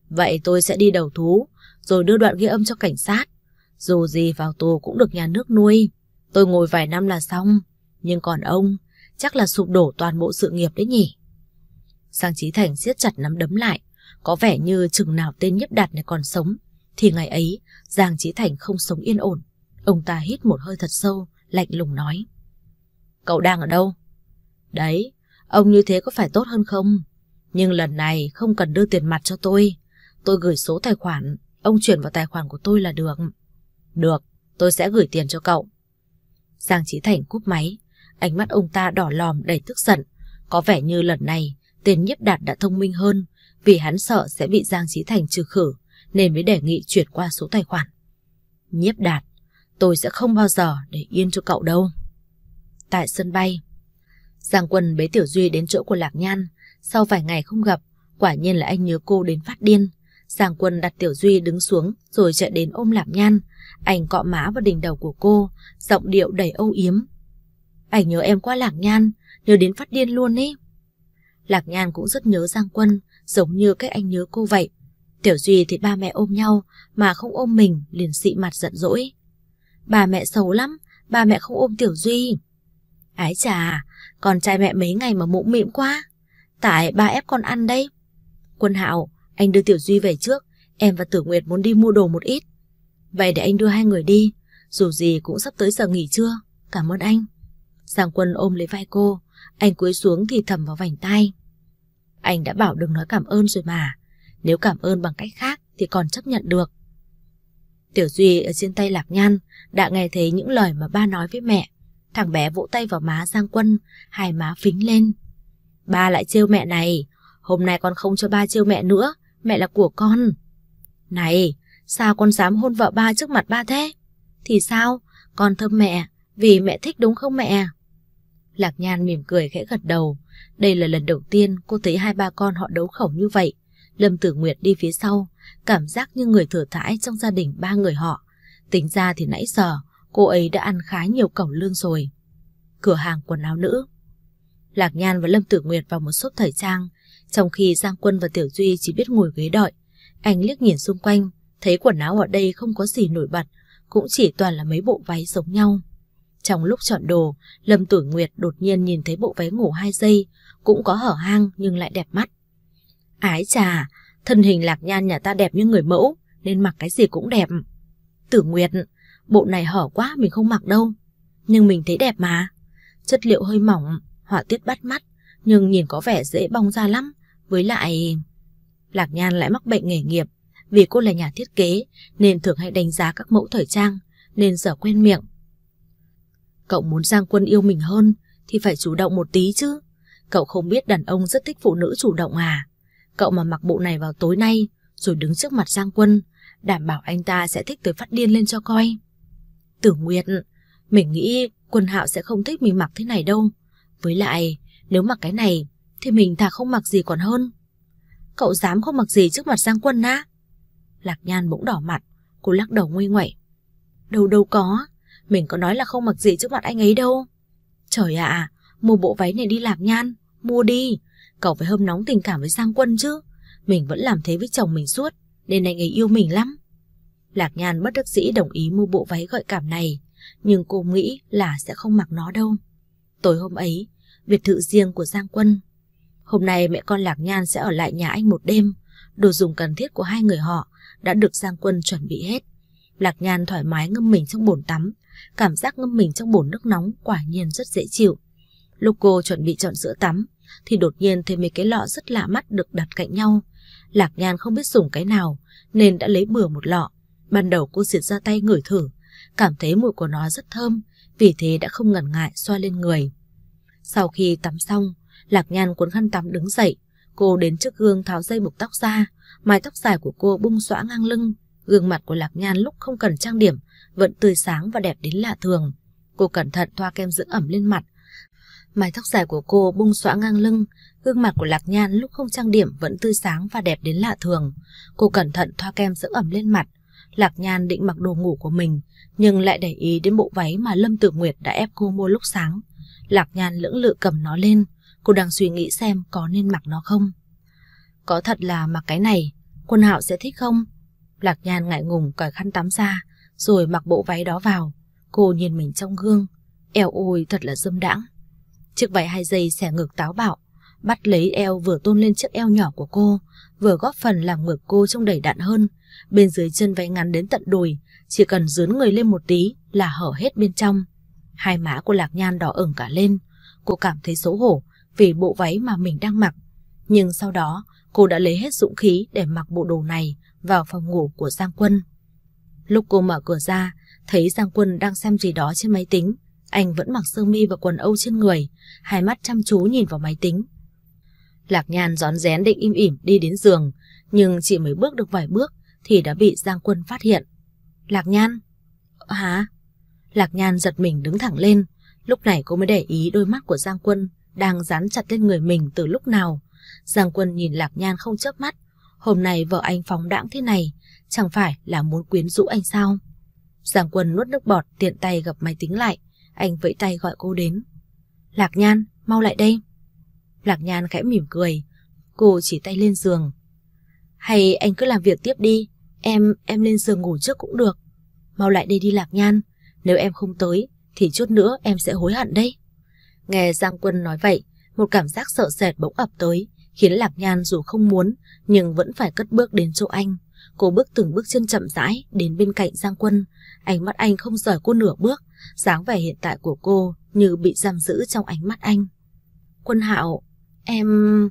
Vậy tôi sẽ đi đầu thú, rồi đưa đoạn ghi âm cho cảnh sát. Dù gì vào tù cũng được nhà nước nuôi. Tôi ngồi vài năm là xong. Nhưng còn ông, chắc là sụp đổ toàn bộ sự nghiệp đấy nhỉ. Giang Trí Thành siết chặt nắm đấm lại. Có vẻ như chừng nào tên nhấp đạt này còn sống, thì ngày ấy Giang Trí Thành không sống yên ổn. Ông ta hít một hơi thật sâu, lạnh lùng nói. Cậu đang ở đâu? Đấy, ông như thế có phải tốt hơn không? Nhưng lần này không cần đưa tiền mặt cho tôi. Tôi gửi số tài khoản, ông chuyển vào tài khoản của tôi là được. Được, tôi sẽ gửi tiền cho cậu. Giang Trí Thành cúp máy, ánh mắt ông ta đỏ lòm đầy tức giận. Có vẻ như lần này tên nhiếp đạt đã thông minh hơn vì hắn sợ sẽ bị Giang Trí Thành trừ khử nên mới đề nghị chuyển qua số tài khoản. Nhiếp đạt, tôi sẽ không bao giờ để yên cho cậu đâu. Tại sân bay, Giang Quân bế Tiểu Duy đến chỗ của Lạc Nhan. Sau vài ngày không gặp, quả nhiên là anh nhớ cô đến phát điên. Giang Quân đặt Tiểu Duy đứng xuống rồi chạy đến ôm Lạc Nhan. Anh cọ má vào đỉnh đầu của cô, giọng điệu đầy âu yếm ảnh nhớ em quá Lạc Nhan, nhớ đến phát điên luôn ấy. Lạc Nhan cũng rất nhớ Giang Quân, giống như cách anh nhớ cô vậy. Tiểu Duy thì ba mẹ ôm nhau, mà không ôm mình liền xị mặt giận dỗi. Bà mẹ xấu lắm, ba mẹ không ôm Tiểu Duy. Ái chà, con trai mẹ mấy ngày mà mũm mĩm quá. Tại ba ép con ăn đây. Quân Hạo, anh đưa Tiểu Duy về trước, em và Tử Nguyệt muốn đi mua đồ một ít. Vậy để anh đưa hai người đi, dù gì cũng sắp tới giờ nghỉ trưa. Cảm ơn anh. Giang Quân ôm lấy vai cô, anh cúi xuống thì thầm vào vành tay. Anh đã bảo đừng nói cảm ơn rồi mà, nếu cảm ơn bằng cách khác thì còn chấp nhận được. Tiểu Duy ở trên tay Lạc Nhan đã nghe thấy những lời mà ba nói với mẹ. Thằng bé vỗ tay vào má Giang Quân, hai má phính lên. Ba lại trêu mẹ này, hôm nay con không cho ba trêu mẹ nữa, mẹ là của con. Này, sao con dám hôn vợ ba trước mặt ba thế? Thì sao, con thơm mẹ, vì mẹ thích đúng không mẹ? Lạc Nhan mỉm cười khẽ gật đầu. Đây là lần đầu tiên cô thấy hai ba con họ đấu khẩu như vậy. Lâm Tử Nguyệt đi phía sau, cảm giác như người thừa thãi trong gia đình ba người họ. Tính ra thì nãy giờ, cô ấy đã ăn khá nhiều cẩu lương rồi. Cửa hàng quần áo nữ. Lạc Nhan và Lâm Tử Nguyệt vào một shop thời trang, trong khi Giang Quân và Tiểu Duy chỉ biết ngồi ghế đợi. Anh liếc nhìn xung quanh, thấy quần áo ở đây không có gì nổi bật, cũng chỉ toàn là mấy bộ váy giống nhau. Trong lúc chọn đồ, Lâm Tử Nguyệt đột nhiên nhìn thấy bộ váy ngủ hai giây, cũng có hở hang nhưng lại đẹp mắt. Ái chà, thân hình lạc nhan nhà ta đẹp như người mẫu, nên mặc cái gì cũng đẹp. Tử Nguyệt, bộ này hở quá mình không mặc đâu. Nhưng mình thấy đẹp mà. Chất liệu hơi mỏng, họa tiết bắt mắt, nhưng nhìn có vẻ dễ bong ra lắm. Với lại... Lạc Nhan lại mắc bệnh nghề nghiệp, vì cô là nhà thiết kế nên thường hay đánh giá các mẫu thời trang, nên giờ quen miệng. Cậu muốn Giang Quân yêu mình hơn thì phải chủ động một tí chứ. Cậu không biết đàn ông rất thích phụ nữ chủ động à. Cậu mà mặc bộ này vào tối nay rồi đứng trước mặt Giang Quân, đảm bảo anh ta sẽ thích tới phát điên lên cho coi. Tử Nguyệt, mình nghĩ Quân hạo sẽ không thích mình mặc thế này đâu. Với lại, nếu mặc cái này, thì mình thà không mặc gì còn hơn. Cậu dám không mặc gì trước mặt Giang Quân á? Lạc Nhan bỗng đỏ mặt, cô lắc đầu nguy ngoậy. Đâu đâu có, mình có nói là không mặc gì trước mặt anh ấy đâu. Trời ạ, mua bộ váy này đi Lạc Nhan, mua đi. Cậu phải hâm nóng tình cảm với Giang Quân chứ. Mình vẫn làm thế với chồng mình suốt, nên anh ấy yêu mình lắm. Lạc Nhan bất đắc dĩ đồng ý mua bộ váy gợi cảm này, nhưng cô nghĩ là sẽ không mặc nó đâu. Tối hôm ấy, biệt thự riêng của Giang Quân. Hôm nay mẹ con Lạc Nhan sẽ ở lại nhà anh một đêm, đồ dùng cần thiết của hai người họ đã được Giang Quân chuẩn bị hết. Lạc Nhan thoải mái ngâm mình trong bồn tắm, cảm giác ngâm mình trong bồn nước nóng quả nhiên rất dễ chịu. Lúc cô chuẩn bị chọn sữa tắm, thì đột nhiên thấy mấy cái lọ rất lạ mắt được đặt cạnh nhau. Lạc Nhan không biết dùng cái nào, nên đã lấy bừa một lọ. Ban đầu cô xịt ra tay ngửi thử, cảm thấy mùi của nó rất thơm, vì thế đã không ngần ngại xoa lên người. Sau khi tắm xong, Lạc Nhan cuốn khăn tắm đứng dậy, cô đến trước gương tháo dây buộc tóc ra, mái tóc dài của cô bung xõa ngang lưng, gương mặt của Lạc Nhan lúc không cần trang điểm vẫn tươi sáng và đẹp đến lạ thường. Cô cẩn thận thoa kem dưỡng ẩm lên mặt. Mái tóc dài của cô bung xõa ngang lưng, gương mặt của Lạc Nhan lúc không trang điểm vẫn tươi sáng và đẹp đến lạ thường. Cô cẩn thận thoa kem dưỡng ẩm lên mặt. Lạc Nhan định mặc đồ ngủ của mình, nhưng lại để ý đến bộ váy mà Lâm Tử Nguyệt đã ép cô mua lúc sáng. Lạc Nhan lưỡng lự cầm nó lên, cô đang suy nghĩ xem có nên mặc nó không. Có thật là mặc cái này, quân hạo sẽ thích không? Lạc Nhan ngại ngùng cởi khăn tắm ra, rồi mặc bộ váy đó vào. Cô nhìn mình trong gương, eo ôi thật là dâm đãng. Chiếc váy hai dây xẻ ngực táo bạo, bắt lấy eo vừa tôn lên chiếc eo nhỏ của cô, vừa góp phần làm ngực cô trông đầy đặn hơn. Bên dưới chân váy ngắn đến tận đùi, chỉ cần dướn người lên một tí là hở hết bên trong. Hai má của Lạc Nhan đỏ ửng cả lên, cô cảm thấy xấu hổ vì bộ váy mà mình đang mặc. Nhưng sau đó, cô đã lấy hết dũng khí để mặc bộ đồ này vào phòng ngủ của Giang Quân. Lúc cô mở cửa ra, thấy Giang Quân đang xem gì đó trên máy tính. Anh vẫn mặc sơ mi và quần âu trên người, hai mắt chăm chú nhìn vào máy tính. Lạc Nhan gión rén định im ỉm đi đến giường, nhưng chỉ mới bước được vài bước thì đã bị Giang Quân phát hiện. Lạc Nhan? Hả? Lạc Nhan giật mình đứng thẳng lên, lúc này cô mới để ý đôi mắt của Giang Quân đang dán chặt lên người mình từ lúc nào. Giang Quân nhìn Lạc Nhan không chớp mắt, hôm nay vợ anh phóng đãng thế này, chẳng phải là muốn quyến rũ anh sao? Giang Quân nuốt nước bọt tiện tay gập máy tính lại, anh vẫy tay gọi cô đến. Lạc Nhan, mau lại đây. Lạc Nhan khẽ mỉm cười, cô chỉ tay lên giường. Hay anh cứ làm việc tiếp đi, em, em lên giường ngủ trước cũng được. Mau lại đây đi Lạc Nhan, nếu em không tới thì chút nữa em sẽ hối hận đấy. Nghe Giang Quân nói vậy, một cảm giác sợ sệt bỗng ập tới, khiến Lạc Nhan dù không muốn nhưng vẫn phải cất bước đến chỗ anh. Cô bước từng bước chân chậm rãi đến bên cạnh Giang Quân, ánh mắt anh không rời cô nửa bước, dáng vẻ hiện tại của cô như bị giam giữ trong ánh mắt anh. Quân Hạo, em...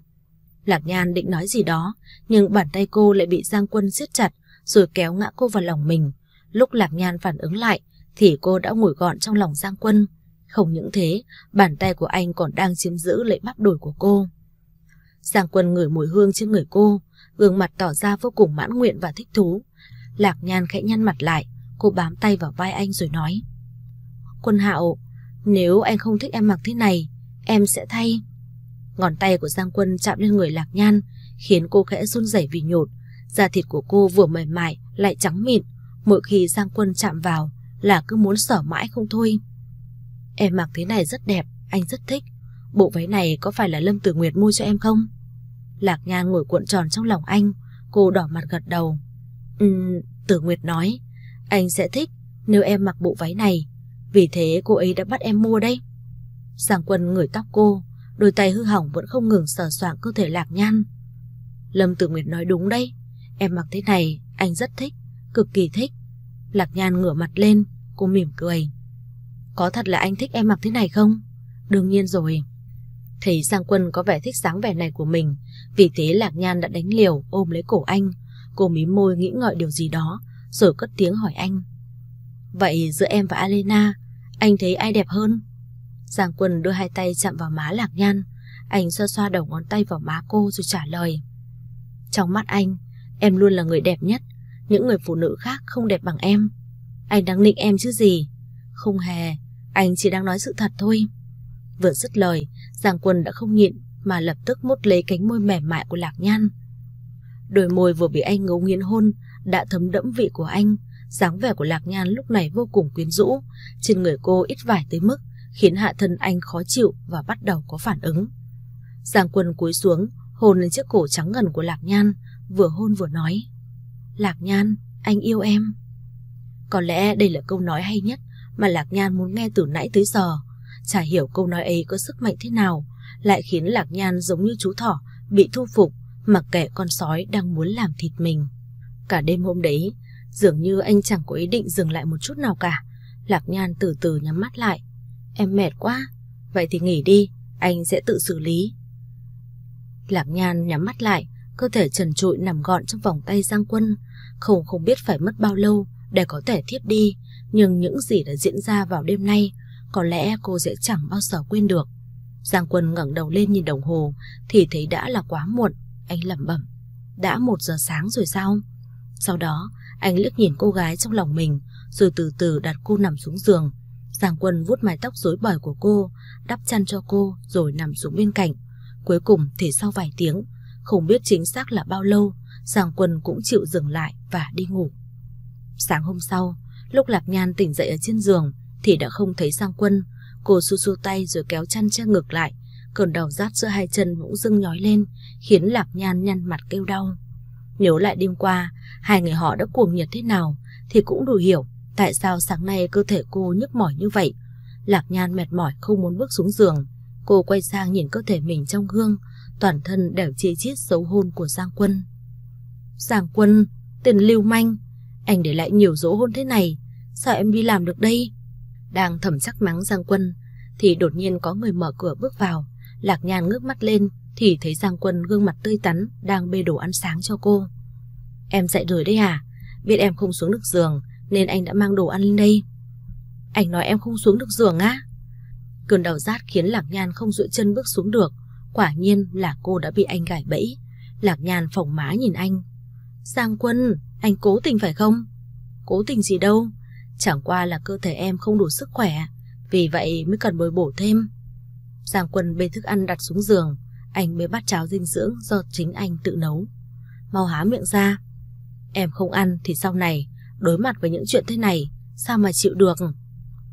Lạc Nhan định nói gì đó, nhưng bàn tay cô lại bị Giang Quân siết chặt rồi kéo ngã cô vào lòng mình. Lúc Lạc Nhan phản ứng lại thì cô đã ngồi gọn trong lòng Giang Quân. Không những thế, bàn tay của anh còn đang chiếm giữ lấy bắp đùi của cô. Giang Quân ngửi mùi hương trên người cô, gương mặt tỏ ra vô cùng mãn nguyện và thích thú. Lạc Nhan khẽ nhăn mặt lại, cô bám tay vào vai anh rồi nói. Quân Hạo, nếu anh không thích em mặc thế này, em sẽ thay. Ngón tay của Giang Quân chạm lên người Lạc Nhan, khiến cô khẽ run rẩy vì nhột. Da thịt của cô vừa mềm mại lại trắng mịn, mỗi khi Giang Quân chạm vào là cứ muốn sở mãi không thôi. Em mặc thế này rất đẹp, anh rất thích. Bộ váy này có phải là Lâm Tử Nguyệt mua cho em không? Lạc Nhan ngồi cuộn tròn trong lòng anh, cô đỏ mặt gật đầu. Ừm, Tử Nguyệt nói, anh sẽ thích nếu em mặc bộ váy này, vì thế cô ấy đã bắt em mua đây. Giang Quân ngửi tóc cô, đôi tay hư hỏng vẫn không ngừng sờ soạng cơ thể Lạc Nhan. Lâm Tử Nguyệt nói đúng đây, em mặc thế này anh rất thích, cực kỳ thích. Lạc Nhan ngửa mặt lên, cô mỉm cười. Có thật là anh thích em mặc thế này không? Đương nhiên rồi. Thấy Giang Quân có vẻ thích dáng vẻ này của mình, vì thế Lạc Nhan đã đánh liều ôm lấy cổ anh. Cô mím môi nghĩ ngợi điều gì đó, rồi cất tiếng hỏi anh. Vậy giữa em và Alena, anh thấy ai đẹp hơn? Giang Quân đưa hai tay chạm vào má Lạc Nhan, anh xoa xoa đầu ngón tay vào má cô rồi trả lời. Trong mắt anh, em luôn là người đẹp nhất, những người phụ nữ khác không đẹp bằng em. Anh đang nịnh em chứ gì? Không hề, Anh chỉ đang nói sự thật thôi. Vừa dứt lời, Giang Quân đã không nhịn mà lập tức mút lấy cánh môi mềm mại của Lạc Nhan. Đôi môi vừa bị anh ngấu nghiến hôn đã thấm đẫm vị của anh, dáng vẻ của Lạc Nhan lúc này vô cùng quyến rũ, trên người cô ít vải tới mức khiến hạ thân anh khó chịu và bắt đầu có phản ứng. Giang Quân cúi xuống, hôn lên chiếc cổ trắng ngần của Lạc Nhan, vừa hôn vừa nói. Lạc Nhan, anh yêu em. Có lẽ đây là câu nói hay nhất mà Lạc Nhan muốn nghe từ nãy tới giờ. Chả hiểu câu nói ấy có sức mạnh thế nào, lại khiến Lạc Nhan giống như chú thỏ bị thu phục, mặc kệ con sói đang muốn làm thịt mình. Cả đêm hôm đấy, dường như anh chẳng có ý định dừng lại một chút nào cả. Lạc Nhan từ từ nhắm mắt lại. Em mệt quá, vậy thì nghỉ đi, anh sẽ tự xử lý. Lạc Nhan nhắm mắt lại, cơ thể trần trụi nằm gọn trong vòng tay Giang Quân. Không không biết phải mất bao lâu để có thể thiếp đi, nhưng những gì đã diễn ra vào đêm nay, có lẽ cô sẽ chẳng bao giờ quên được. Giang Quân ngẩng đầu lên nhìn đồng hồ thì thấy đã là quá muộn, anh lẩm bẩm. Đã một giờ sáng rồi sao? Sau đó, anh liếc nhìn cô gái trong lòng mình, rồi từ từ đặt cô nằm xuống giường. Giang Quân vuốt mái tóc rối bời của cô, đắp chăn cho cô rồi nằm xuống bên cạnh. Cuối cùng thì sau vài tiếng, không biết chính xác là bao lâu, Giang Quân cũng chịu dừng lại và đi ngủ. Sáng hôm sau, lúc Lạc Nhan tỉnh dậy ở trên giường thì đã không thấy Giang Quân. Cô xu xu tay rồi kéo chăn che ngực lại, cơn đầu rát giữa hai chân bỗng dưng nhói lên, khiến Lạc Nhan nhăn mặt kêu đau. Nhớ lại đêm qua, hai người họ đã cuồng nhiệt thế nào thì cũng đủ hiểu tại sao sáng nay cơ thể cô nhức mỏi như vậy. Lạc Nhan mệt mỏi không muốn bước xuống giường. Cô quay sang nhìn cơ thể mình trong gương, toàn thân đều chi chít dấu hôn của Giang Quân. Giang Quân, tiền lưu manh, anh để lại nhiều dấu hôn thế này, sao em đi làm được đây? Đang thầm chắc mắng Giang Quân, thì đột nhiên có người mở cửa bước vào. Lạc Nhan ngước mắt lên, thì thấy Giang Quân gương mặt tươi tắn đang bê đồ ăn sáng cho cô. Em dậy rồi đấy à? Biết em không xuống được giường nên anh đã mang đồ ăn lên đây. Anh nói em không xuống được giường á? Cơn đau rát khiến Lạc Nhan không duỗi chân bước xuống được. Quả nhiên là cô đã bị anh gài bẫy. Lạc Nhan phỏng má nhìn anh. Giang Quân, anh cố tình phải không? Cố tình gì đâu. Chẳng qua là cơ thể em không đủ sức khỏe. Vì vậy mới cần bồi bổ thêm. Giang Quân bê thức ăn đặt xuống giường. Anh bê bát cháo dinh dưỡng do chính anh tự nấu. Mau há miệng ra. Em không ăn thì sau này đối mặt với những chuyện thế này sao mà chịu được.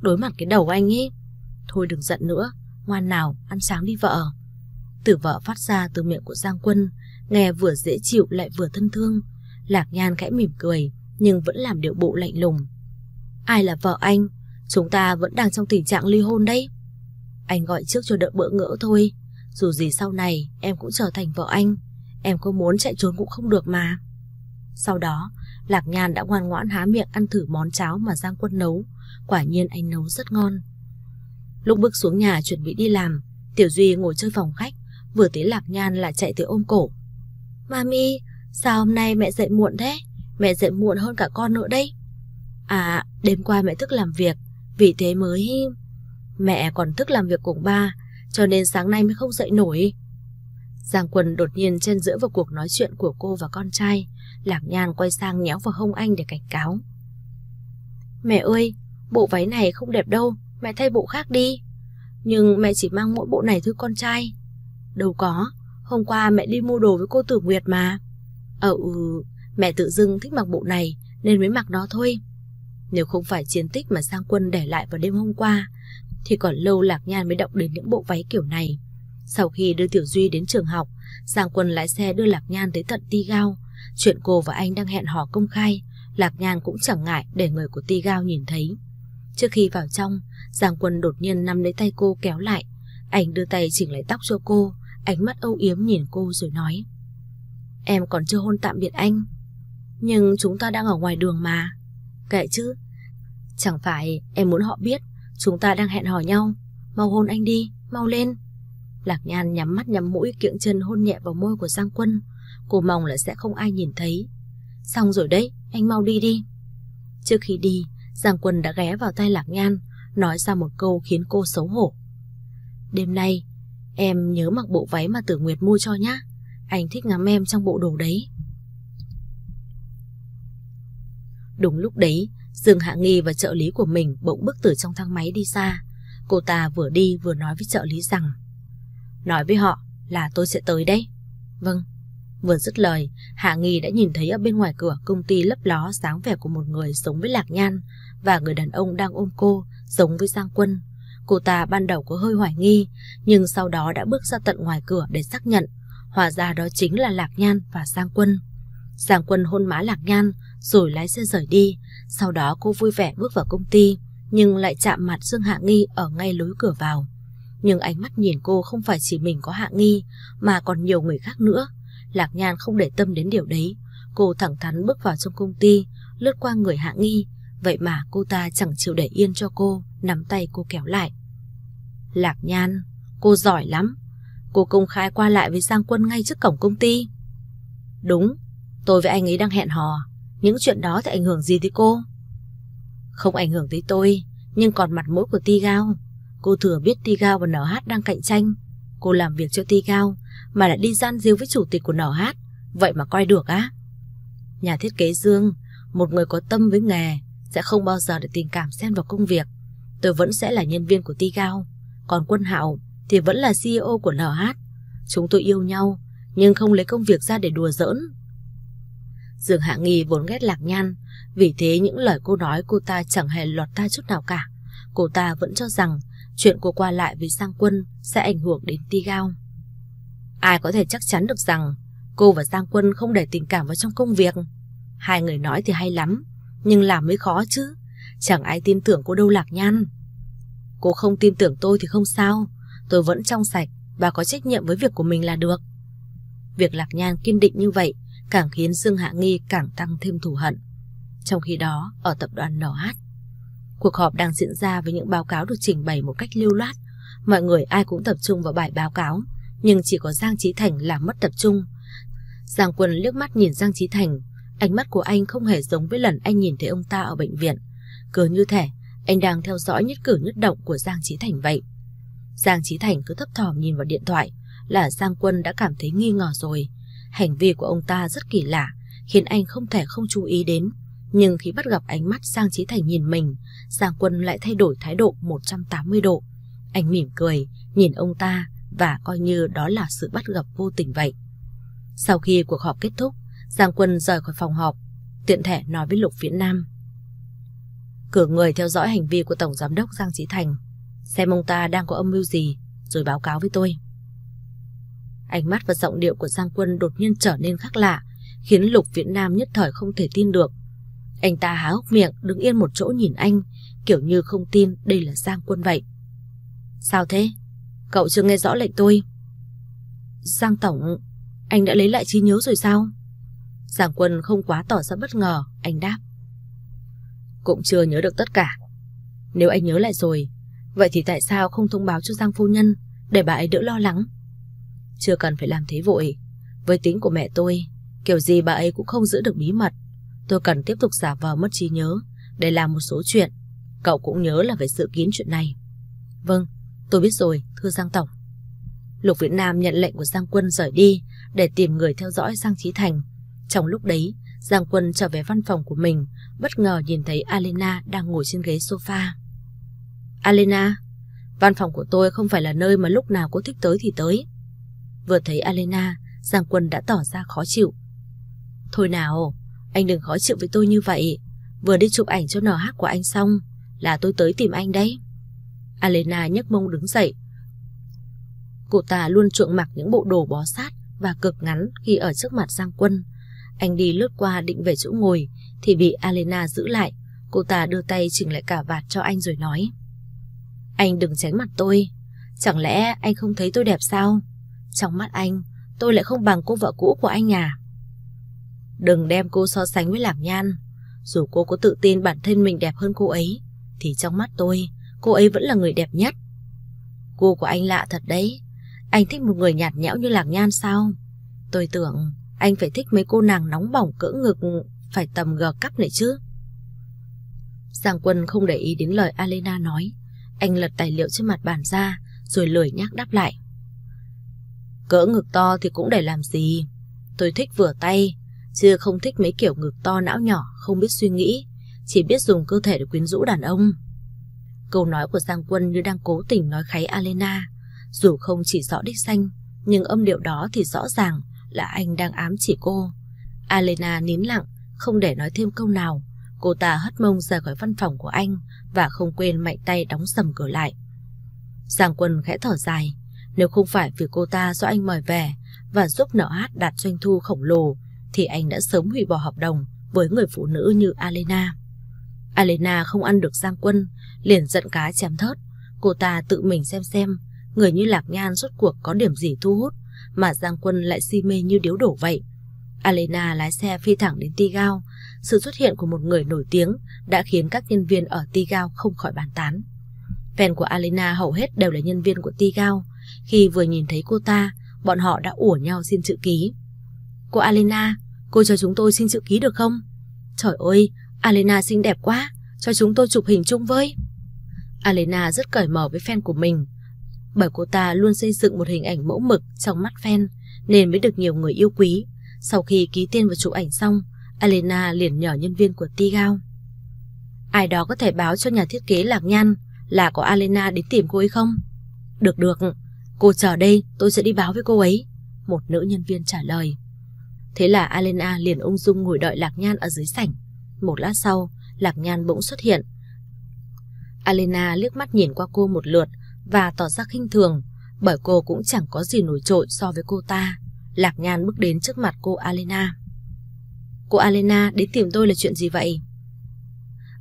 Đối mặt cái đầu anh ấy. Thôi đừng giận nữa, ngoan nào, ăn sáng đi vợ. Từ vợ phát ra từ miệng của Giang Quân, nghe vừa dễ chịu lại vừa thân thương. Lạc Nhan khẽ mỉm cười, nhưng vẫn làm điệu bộ lạnh lùng. Ai là vợ anh? Chúng ta vẫn đang trong tình trạng ly hôn đấy. Anh gọi trước cho đỡ bỡ ngỡ thôi. Dù gì sau này, em cũng trở thành vợ anh. Em có muốn chạy trốn cũng không được mà. Sau đó, Lạc Nhan đã ngoan ngoãn há miệng ăn thử món cháo mà Giang Quân nấu. Quả nhiên anh nấu rất ngon. Lúc bước xuống nhà chuẩn bị đi làm, Tiểu Duy ngồi chơi phòng khách, Vừa thấy Lạc Nhan lại chạy tới ôm cổ. Mami, Sao hôm nay mẹ dậy muộn thế? Mẹ dậy muộn hơn cả con nữa đây À đêm qua mẹ thức làm việc Vì thế mới Mẹ còn thức làm việc cùng ba cho nên sáng nay mới không dậy nổi. Giang Quân đột nhiên chen giữa vào cuộc nói chuyện của cô và con trai, Lạc Nhan quay sang nhéo vào hông anh để cảnh cáo. Mẹ ơi, bộ váy này không đẹp đâu, mẹ thay bộ khác đi. Nhưng mẹ chỉ mang mỗi bộ này thôi con trai. Đâu có, hôm qua mẹ đi mua đồ với cô Tử Nguyệt mà. Ờ ừ, mẹ tự dưng thích mặc bộ này nên mới mặc nó thôi. Nếu không phải chiến tích mà Giang Quân để lại vào đêm hôm qua, thì còn lâu Lạc Nhan mới động đến những bộ váy kiểu này. Sau khi đưa Tiểu Duy đến trường học, Giang Quân lái xe đưa Lạc Nhan tới tận Ti Gao. Chuyện cô và anh đang hẹn hò công khai, Lạc Nhan cũng chẳng ngại để người của Ti Gao nhìn thấy. Trước khi vào trong, Giang Quân đột nhiên nắm lấy tay cô kéo lại. Anh đưa tay chỉnh lại tóc cho cô, ánh mắt âu yếm nhìn cô rồi nói. Em còn chưa hôn tạm biệt anh. Nhưng chúng ta đang ở ngoài đường mà. Kệ chứ. Chẳng phải em muốn họ biết Chúng ta đang hẹn hò nhau. Mau hôn anh đi, mau lên. Lạc Nhan nhắm mắt nhắm mũi kiệng chân hôn nhẹ vào môi của Giang Quân. Cô mong là sẽ không ai nhìn thấy. Xong rồi đấy, anh mau đi đi. Trước khi đi Giang Quân đã ghé vào tay Lạc Nhan Nói ra một câu khiến cô xấu hổ. Đêm nay Em nhớ mặc bộ váy mà Tử Nguyệt mua cho nhá. Anh thích ngắm em trong bộ đồ đấy. Đúng lúc đấy Dương Hạ Nghi và trợ lý của mình bỗng bước từ trong thang máy đi xa. Cô ta vừa đi vừa nói với trợ lý rằng, Nói với họ là tôi sẽ tới đấy. Vâng. Vừa dứt lời, Hạ Nghi đã nhìn thấy ở bên ngoài cửa công ty lấp ló sáng vẻ của một người sống với Lạc Nhan Và người đàn ông đang ôm cô Giống với Giang Quân. Cô ta ban đầu có hơi hoài nghi, Nhưng sau đó đã bước ra tận ngoài cửa để xác nhận, Hóa ra đó chính là Lạc Nhan và Giang Quân. Giang Quân hôn má Lạc Nhan Rồi lái xe rời đi sau đó cô vui vẻ bước vào công ty, Nhưng lại chạm mặt Dương Hạ Nghi ở ngay lối cửa vào. Nhưng ánh mắt nhìn cô không phải chỉ mình có Hạ Nghi, Mà còn nhiều người khác nữa. Lạc Nhan không để tâm đến điều đấy. Cô thẳng thắn bước vào trong công ty, Lướt qua người Hạ Nghi. Vậy mà cô ta chẳng chịu để yên cho cô, Nắm tay cô kéo lại. Lạc Nhan, Cô giỏi lắm. Cô công khai qua lại với Giang Quân ngay trước cổng công ty. Đúng, Tôi với anh ấy đang hẹn hò. Những chuyện đó thì ảnh hưởng gì tới cô? Không ảnh hưởng tới tôi Nhưng còn mặt mũi của Ti Gao Cô thừa biết Ti Gao và NH đang cạnh tranh. Cô làm việc cho Ti Gao Mà lại đi gian díu với chủ tịch của NH Vậy mà coi được á. Nhà thiết kế Dương Một người có tâm với nghề Sẽ không bao giờ để tình cảm xen vào công việc. Tôi vẫn sẽ là nhân viên của Ti Gao Còn Quân Hạo thì vẫn là CEO của NH. Chúng tôi yêu nhau, nhưng không lấy công việc ra để đùa giỡn. Dương Hạ Nghi vốn ghét Lạc Nhan, vì thế những lời cô nói cô ta chẳng hề lọt tai chút nào cả. Cô ta vẫn cho rằng chuyện cô qua lại với Giang Quân sẽ ảnh hưởng đến Ti Gao. Ai có thể chắc chắn được rằng cô và Giang Quân không để tình cảm vào trong công việc. Hai người nói thì hay lắm, nhưng làm mới khó chứ. Chẳng ai tin tưởng cô đâu Lạc Nhan. Cô không tin tưởng tôi thì không sao, tôi vẫn trong sạch và có trách nhiệm với việc của mình là được. Việc Lạc Nhan kiên định như vậy càng khiến Dương Hạ Nghi càng tăng thêm thù hận. Trong khi đó, ở tập đoàn NH, cuộc họp đang diễn ra với những báo cáo được trình bày một cách lưu loát. Mọi người ai cũng tập trung vào bài báo cáo, nhưng chỉ có Giang Trí Thành là mất tập trung. Giang Quân liếc mắt nhìn Giang Trí Thành, ánh mắt của anh không hề giống với lần anh nhìn thấy ông ta ở bệnh viện. Cứ như thể anh đang theo dõi nhất cử nhất động của Giang Trí Thành vậy. Giang Trí Thành cứ thấp thỏm nhìn vào điện thoại là Giang Quân đã cảm thấy nghi ngờ rồi. Hành vi của ông ta rất kỳ lạ, khiến anh không thể không chú ý đến. Nhưng khi bắt gặp ánh mắt Giang Trí Thành nhìn mình, Giang Quân lại thay đổi thái độ 180 độ. Anh mỉm cười, nhìn ông ta và coi như đó là sự bắt gặp vô tình vậy. Sau khi cuộc họp kết thúc, Giang Quân rời khỏi phòng họp, tiện thể nói với Lục Viễn Nam. Cử người theo dõi hành vi của Tổng Giám đốc Giang Trí Thành Xem ông ta đang có âm mưu gì Rồi báo cáo với tôi Ánh mắt và giọng điệu của Giang Quân đột nhiên trở nên khác lạ, Khiến Lục Viễn Nam nhất thời không thể tin được. Anh ta há hốc miệng, đứng yên một chỗ nhìn anh, Kiểu như không tin đây là Giang Quân vậy. Sao thế? Cậu chưa nghe rõ lệnh tôi. Giang Tổng, Anh đã lấy lại trí nhớ rồi sao? Giang Quân không quá tỏ ra bất ngờ, Anh đáp. Cũng chưa nhớ được tất cả. Nếu anh nhớ lại rồi, Vậy thì tại sao không thông báo cho Giang phu nhân Để bà ấy đỡ lo lắng? Chưa cần phải làm thế vội. Với tính của mẹ tôi Kiểu gì bà ấy cũng không giữ được bí mật. Tôi cần tiếp tục giả vờ mất trí nhớ Để làm một số chuyện. Cậu cũng nhớ là phải sự kín chuyện này. Vâng tôi biết rồi thưa Giang Tổng. Lục Việt Nam nhận lệnh của Giang Quân rời đi Để tìm người theo dõi Giang Trí Thành. Trong lúc đấy Giang Quân trở về văn phòng của mình Bất ngờ nhìn thấy Alena đang ngồi trên ghế sofa. Alena, văn phòng của tôi không phải là nơi mà lúc nào cô thích tới thì tới. Vừa thấy Alena, Giang Quân đã tỏ ra khó chịu. Thôi nào, anh đừng khó chịu với tôi như vậy. Vừa đi chụp ảnh cho NH của anh xong, là tôi tới tìm anh đấy. Alena nhấc mông đứng dậy. Cô ta luôn chuộng mặc những bộ đồ bó sát và cực ngắn khi ở trước mặt Giang Quân. Anh đi lướt qua định về chỗ ngồi thì bị Alena giữ lại. Cô ta đưa tay chỉnh lại cả vạt cho anh rồi nói. Anh đừng tránh mặt tôi Chẳng lẽ anh không thấy tôi đẹp sao trong mắt anh, Tôi lại không bằng cô vợ cũ của anh à. Đừng đem cô so sánh với Lạc Nhan. Dù cô có tự tin bản thân mình đẹp hơn cô ấy, Thì trong mắt tôi, Cô ấy vẫn là người đẹp nhất. Cô của anh lạ thật đấy. Anh thích một người nhạt nhẽo như Lạc Nhan sao? Tôi tưởng Anh phải thích mấy cô nàng nóng bỏng cỡ ngực, Phải tầm gờ cắp này chứ. Giang Quân không để ý đến lời Alena nói. Anh lật tài liệu trên mặt bàn ra, Rồi lười nhắc đáp lại. Cỡ ngực to thì cũng để làm gì Tôi thích vừa tay Chứ không thích mấy kiểu ngực to não nhỏ Không biết suy nghĩ Chỉ biết dùng cơ thể để quyến rũ đàn ông Câu nói của Giang Quân như đang cố tình nói kháy Alena. Dù không chỉ rõ đích xanh, nhưng âm điệu đó thì rõ ràng là anh đang ám chỉ cô. Alena nín lặng, không để nói thêm câu nào. Cô ta hất mông ra khỏi văn phòng của anh và không quên mạnh tay đóng sầm cửa lại. Giang Quân khẽ thở dài. Nếu không phải vì cô ta do anh mời về và giúp nợ hát đạt doanh thu khổng lồ, thì anh đã sớm hủy bỏ hợp đồng với người phụ nữ như Alena. Alena không ăn được Giang Quân, liền giận cá chém thớt. Cô ta tự mình xem xem, người như Lạc Nhan rốt cuộc có điểm gì thu hút, mà Giang Quân lại si mê như điếu đổ vậy. Alena lái xe phi thẳng đến Tigao. Sự xuất hiện của một người nổi tiếng đã khiến các nhân viên ở Tigao không khỏi bàn tán. Fan của Alena hầu hết đều là nhân viên của Tigao. Khi vừa nhìn thấy cô ta, bọn họ đã ủa nhau xin chữ ký. Cô Alena, cô cho chúng tôi xin chữ ký được không? Trời ơi, Alena xinh đẹp quá, cho chúng tôi chụp hình chung với. Alena rất cởi mở với fan của mình, bởi cô ta luôn xây dựng một hình ảnh mẫu mực trong mắt fan nên mới được nhiều người yêu quý. Sau khi ký tên và chụp ảnh xong, Alena liền nhờ nhân viên của Tigao. Ai đó có thể báo cho nhà thiết kế Lạc Nhan là có Alena đến tìm cô ấy không? Được được, cô chờ đây, tôi sẽ đi báo với cô ấy. Một nữ nhân viên trả lời. Thế là Alena liền ung dung ngồi đợi Lạc Nhan ở dưới sảnh. Một lát sau, Lạc Nhan bỗng xuất hiện. Alena liếc mắt nhìn qua cô một lượt và tỏ ra khinh thường, bởi cô cũng chẳng có gì nổi trội so với cô ta. Lạc Nhan bước đến trước mặt cô Alena. Cô Alena đến tìm tôi là chuyện gì vậy?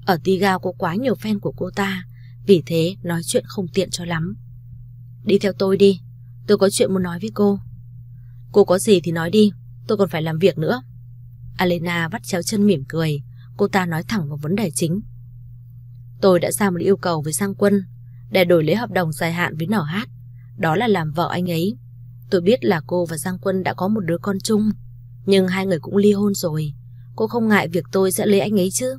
Ở Tigao có quá nhiều fan của cô ta, vì thế nói chuyện không tiện cho lắm. Đi theo tôi đi, tôi có chuyện muốn nói với cô. Cô có gì thì nói đi, tôi còn phải làm việc nữa. Alena vắt chéo chân mỉm cười, cô ta nói thẳng vào vấn đề chính. Tôi đã ra một yêu cầu với Giang Quân để đổi lấy hợp đồng dài hạn với NH, đó là làm vợ anh ấy. Tôi biết là cô và Giang Quân đã có một đứa con chung, nhưng hai người cũng ly hôn rồi. Cô không ngại việc tôi sẽ lấy anh ấy chứ?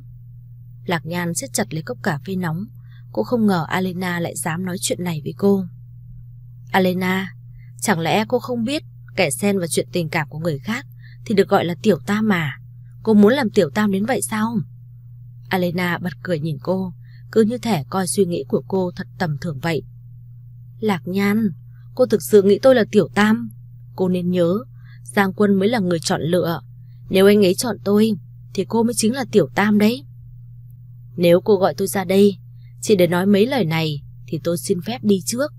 Lạc Nhan siết chặt lấy cốc cà phê nóng. Cô không ngờ Alena lại dám nói chuyện này với cô. Alena, chẳng lẽ cô không biết kẻ xen vào chuyện tình cảm của người khác thì được gọi là tiểu tam mà? Cô muốn làm tiểu tam đến vậy sao? Alena bật cười nhìn cô, cứ như thể coi suy nghĩ của cô thật tầm thường vậy. Lạc Nhan, cô thực sự nghĩ tôi là tiểu tam. Cô nên nhớ, Giang Quân mới là người chọn lựa. Nếu anh ấy chọn tôi, thì cô mới chính là tiểu tam đấy. Nếu cô gọi tôi ra đây, chỉ để nói mấy lời này, thì tôi xin phép đi trước.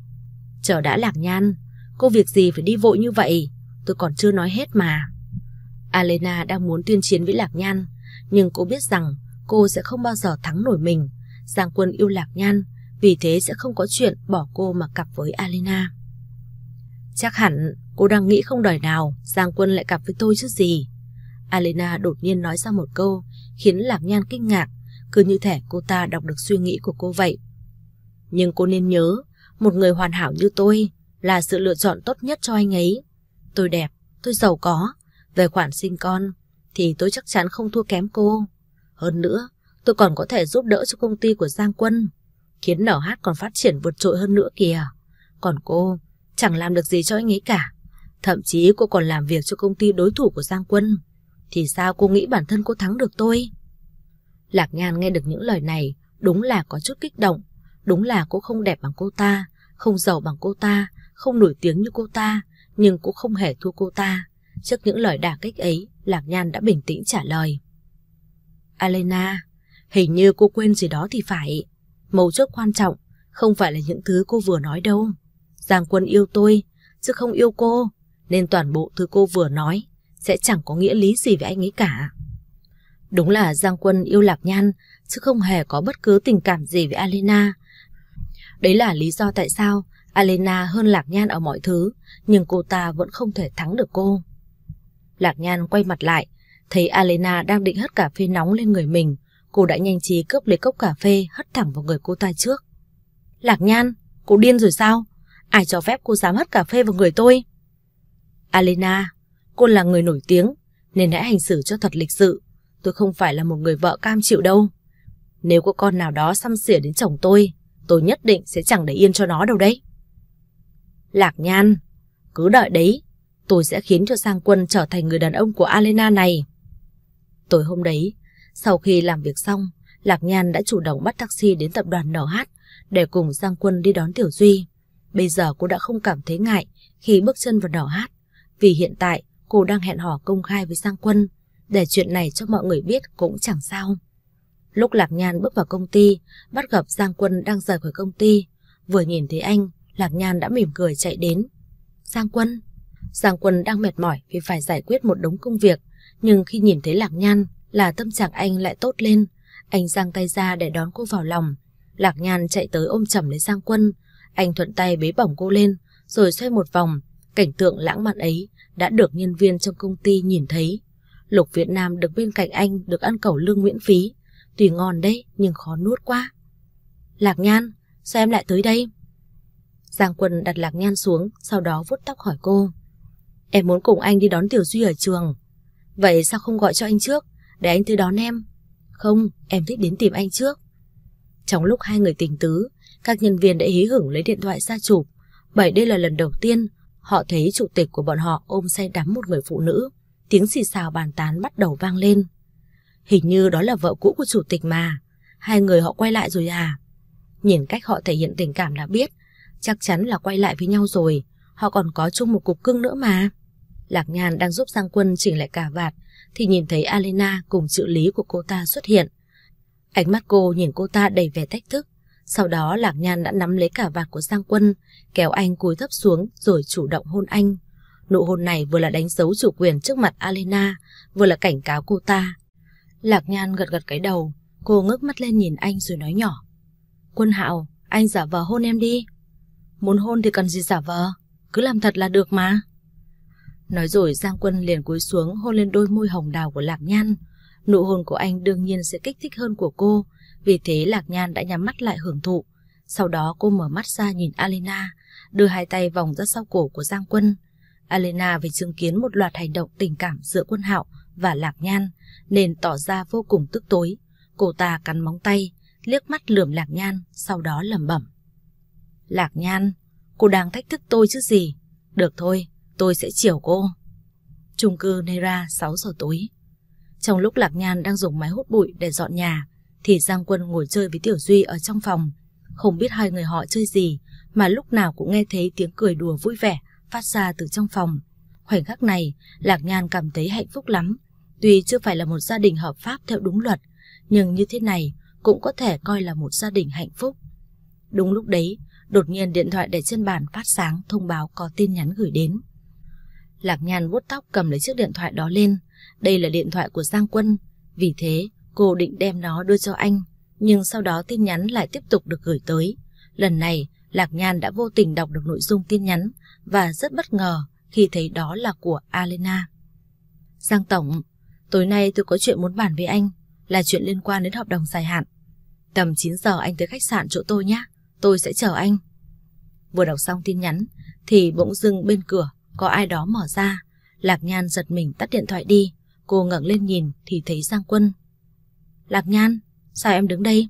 Chờ đã Lạc Nhan, cô việc gì phải đi vội như vậy, tôi còn chưa nói hết mà. Alena đang muốn tuyên chiến với Lạc Nhan, nhưng cô biết rằng cô sẽ không bao giờ thắng nổi mình. Giang Quân yêu Lạc Nhan, vì thế sẽ không có chuyện bỏ cô mà cặp với Alena. Chắc hẳn cô đang nghĩ không đời nào Giang Quân lại cặp với tôi chứ gì. Alena đột nhiên nói ra một câu khiến Lạc Nhan kinh ngạc, cứ như thể cô ta đọc được suy nghĩ của cô vậy. Nhưng cô nên nhớ, một người hoàn hảo như tôi là sự lựa chọn tốt nhất cho anh ấy. Tôi đẹp, tôi giàu có, về khoản sinh con thì tôi chắc chắn không thua kém cô. Hơn nữa, tôi còn có thể giúp đỡ cho công ty của Giang Quân, khiến NH còn phát triển vượt trội hơn nữa kìa. Còn cô chẳng làm được gì cho anh ấy cả. Thậm chí cô còn làm việc cho công ty đối thủ của Giang Quân. Thì sao cô nghĩ bản thân cô thắng được tôi? Lạc Nhan nghe được những lời này đúng là có chút kích động. Đúng là cô không đẹp bằng cô ta, không giàu bằng cô ta, không nổi tiếng như cô ta, nhưng cũng không hề thua cô ta. Trước những lời đả kích ấy, Lạc Nhan đã bình tĩnh trả lời. Alena, hình như cô quên gì đó thì phải. Mấu chốt quan trọng không phải là những thứ cô vừa nói đâu. Giang Quân yêu tôi, chứ không yêu cô, nên toàn bộ thứ cô vừa nói sẽ chẳng có nghĩa lý gì với anh ấy cả. Đúng là Giang Quân yêu Lạc Nhan, chứ không hề có bất cứ tình cảm gì với Alena. Đấy là lý do tại sao Alena hơn Lạc Nhan ở mọi thứ, nhưng cô ta vẫn không thể thắng được cô. Lạc Nhan quay mặt lại, thấy Alena đang định hất cà phê nóng lên người mình, cô đã nhanh trí cướp lấy cốc cà phê hất thẳng vào người cô ta trước. Lạc Nhan, cô điên rồi sao? Ai cho phép cô dám hất cà phê vào người tôi? Alena, cô là người nổi tiếng, nên hãy hành xử cho thật lịch sự. Tôi không phải là một người vợ cam chịu đâu. Nếu có con nào đó xăm xỉa đến chồng tôi, tôi nhất định sẽ chẳng để yên cho nó đâu đấy. Lạc Nhan, cứ đợi đấy, tôi sẽ khiến cho Giang Quân trở thành người đàn ông của Alena này. Tối hôm đấy, sau khi làm việc xong, Lạc Nhan đã chủ động bắt taxi đến tập đoàn NH để cùng Giang Quân đi đón Tiểu Duy. Bây giờ cô đã không cảm thấy ngại khi bước chân vào nh vì hiện tại cô đang hẹn hò công khai với Giang Quân, để chuyện này cho mọi người biết cũng chẳng sao. Lúc Lạc Nhan bước vào công ty, bắt gặp Giang Quân đang rời khỏi công ty. Vừa nhìn thấy anh, Lạc Nhan đã mỉm cười chạy đến. Giang Quân. Giang Quân đang mệt mỏi vì phải giải quyết một đống công việc, nhưng khi nhìn thấy Lạc Nhan là tâm trạng anh lại tốt lên. Anh giang tay ra để đón cô vào lòng. Lạc Nhan chạy tới ôm chầm lấy Giang Quân. Anh thuận tay bế bỏng cô lên, rồi xoay một vòng. Cảnh tượng lãng mạn ấy đã được nhân viên trong công ty nhìn thấy. Lục Việt Nam được bên cạnh anh được ăn cẩu lương miễn phí. Tuy ngon đấy nhưng khó nuốt quá. Lạc Nhan, sao em lại tới đây? Giang Quân đặt Lạc Nhan xuống, sau đó vuốt tóc hỏi cô. Em muốn cùng anh đi đón Tiểu Duy ở trường. Vậy sao không gọi cho anh trước, để anh tới đón em? Không, em thích đến tìm anh trước. Trong lúc hai người tình tứ, các nhân viên đã hí hửng lấy điện thoại ra chụp. Bởi đây là lần đầu tiên họ thấy chủ tịch của bọn họ ôm say đắm một người phụ nữ. Tiếng xì xào bàn tán bắt đầu vang lên. Hình như đó là vợ cũ của chủ tịch mà. Hai người họ quay lại rồi à? Nhìn cách họ thể hiện tình cảm đã biết, chắc chắn là quay lại với nhau rồi. Họ còn có chung một cục cưng nữa mà. Lạc Nhan đang giúp Giang Quân chỉnh lại cả vạt, thì nhìn thấy Alena cùng trợ lý của cô ta xuất hiện. Ánh mắt cô nhìn cô ta đầy vẻ thách thức. Sau đó Lạc Nhan đã nắm lấy cả vạt của Giang Quân, kéo anh cúi thấp xuống rồi chủ động hôn anh. Nụ hôn này vừa là đánh dấu chủ quyền trước mặt Alena, vừa là cảnh cáo cô ta Lạc Nhan gật gật cái đầu, cô ngước mắt lên nhìn anh rồi nói nhỏ. Quân Hạo, anh giả vờ hôn em đi. Muốn hôn thì cần gì giả vờ, cứ làm thật là được mà. Nói rồi Giang Quân liền cúi xuống hôn lên đôi môi hồng đào của Lạc Nhan. Nụ hôn của anh đương nhiên sẽ kích thích hơn của cô, vì thế Lạc Nhan đã nhắm mắt lại hưởng thụ. Sau đó cô mở mắt ra nhìn Alena, đưa hai tay vòng ra sau cổ của Giang Quân. Alena vì chứng kiến một loạt hành động tình cảm giữa Quân Hạo và Lạc Nhan, nên tỏ ra vô cùng tức tối. Cô ta cắn móng tay, liếc mắt lườm Lạc Nhan, sau đó lẩm bẩm. Lạc Nhan, cô đang thách thức tôi chứ gì? Được thôi, tôi sẽ chiều cô. Trung cư Nera 6 giờ tối. Trong lúc Lạc Nhan đang dùng máy hút bụi để dọn nhà, thì Giang Quân ngồi chơi với Tiểu Duy ở trong phòng. Không biết hai người họ chơi gì, mà lúc nào cũng nghe thấy tiếng cười đùa vui vẻ phát ra từ trong phòng. Khoảnh khắc này, Lạc Nhan cảm thấy hạnh phúc lắm, Tuy chưa phải là một gia đình hợp pháp theo đúng luật, nhưng như thế này cũng có thể coi là một gia đình hạnh phúc. Đúng lúc đấy, đột nhiên điện thoại để trên bàn phát sáng thông báo có tin nhắn gửi đến. Lạc Nhan vuốt tóc cầm lấy chiếc điện thoại đó lên. Đây là điện thoại của Giang Quân. Vì thế, cô định đem nó đưa cho anh. Nhưng sau đó tin nhắn lại tiếp tục được gửi tới. Lần này, Lạc Nhan đã vô tình đọc được nội dung tin nhắn và rất bất ngờ khi thấy đó là của Alena. Giang Tổng, Tối nay tôi có chuyện muốn bàn với anh, là chuyện liên quan đến hợp đồng dài hạn. Tầm 9 giờ anh tới khách sạn chỗ tôi nhé, tôi sẽ chờ anh. Vừa đọc xong tin nhắn, thì bỗng dưng bên cửa có ai đó mở ra. Lạc Nhan giật mình tắt điện thoại đi, cô ngẩng lên nhìn thì thấy Giang Quân. Lạc Nhan, sao em đứng đây?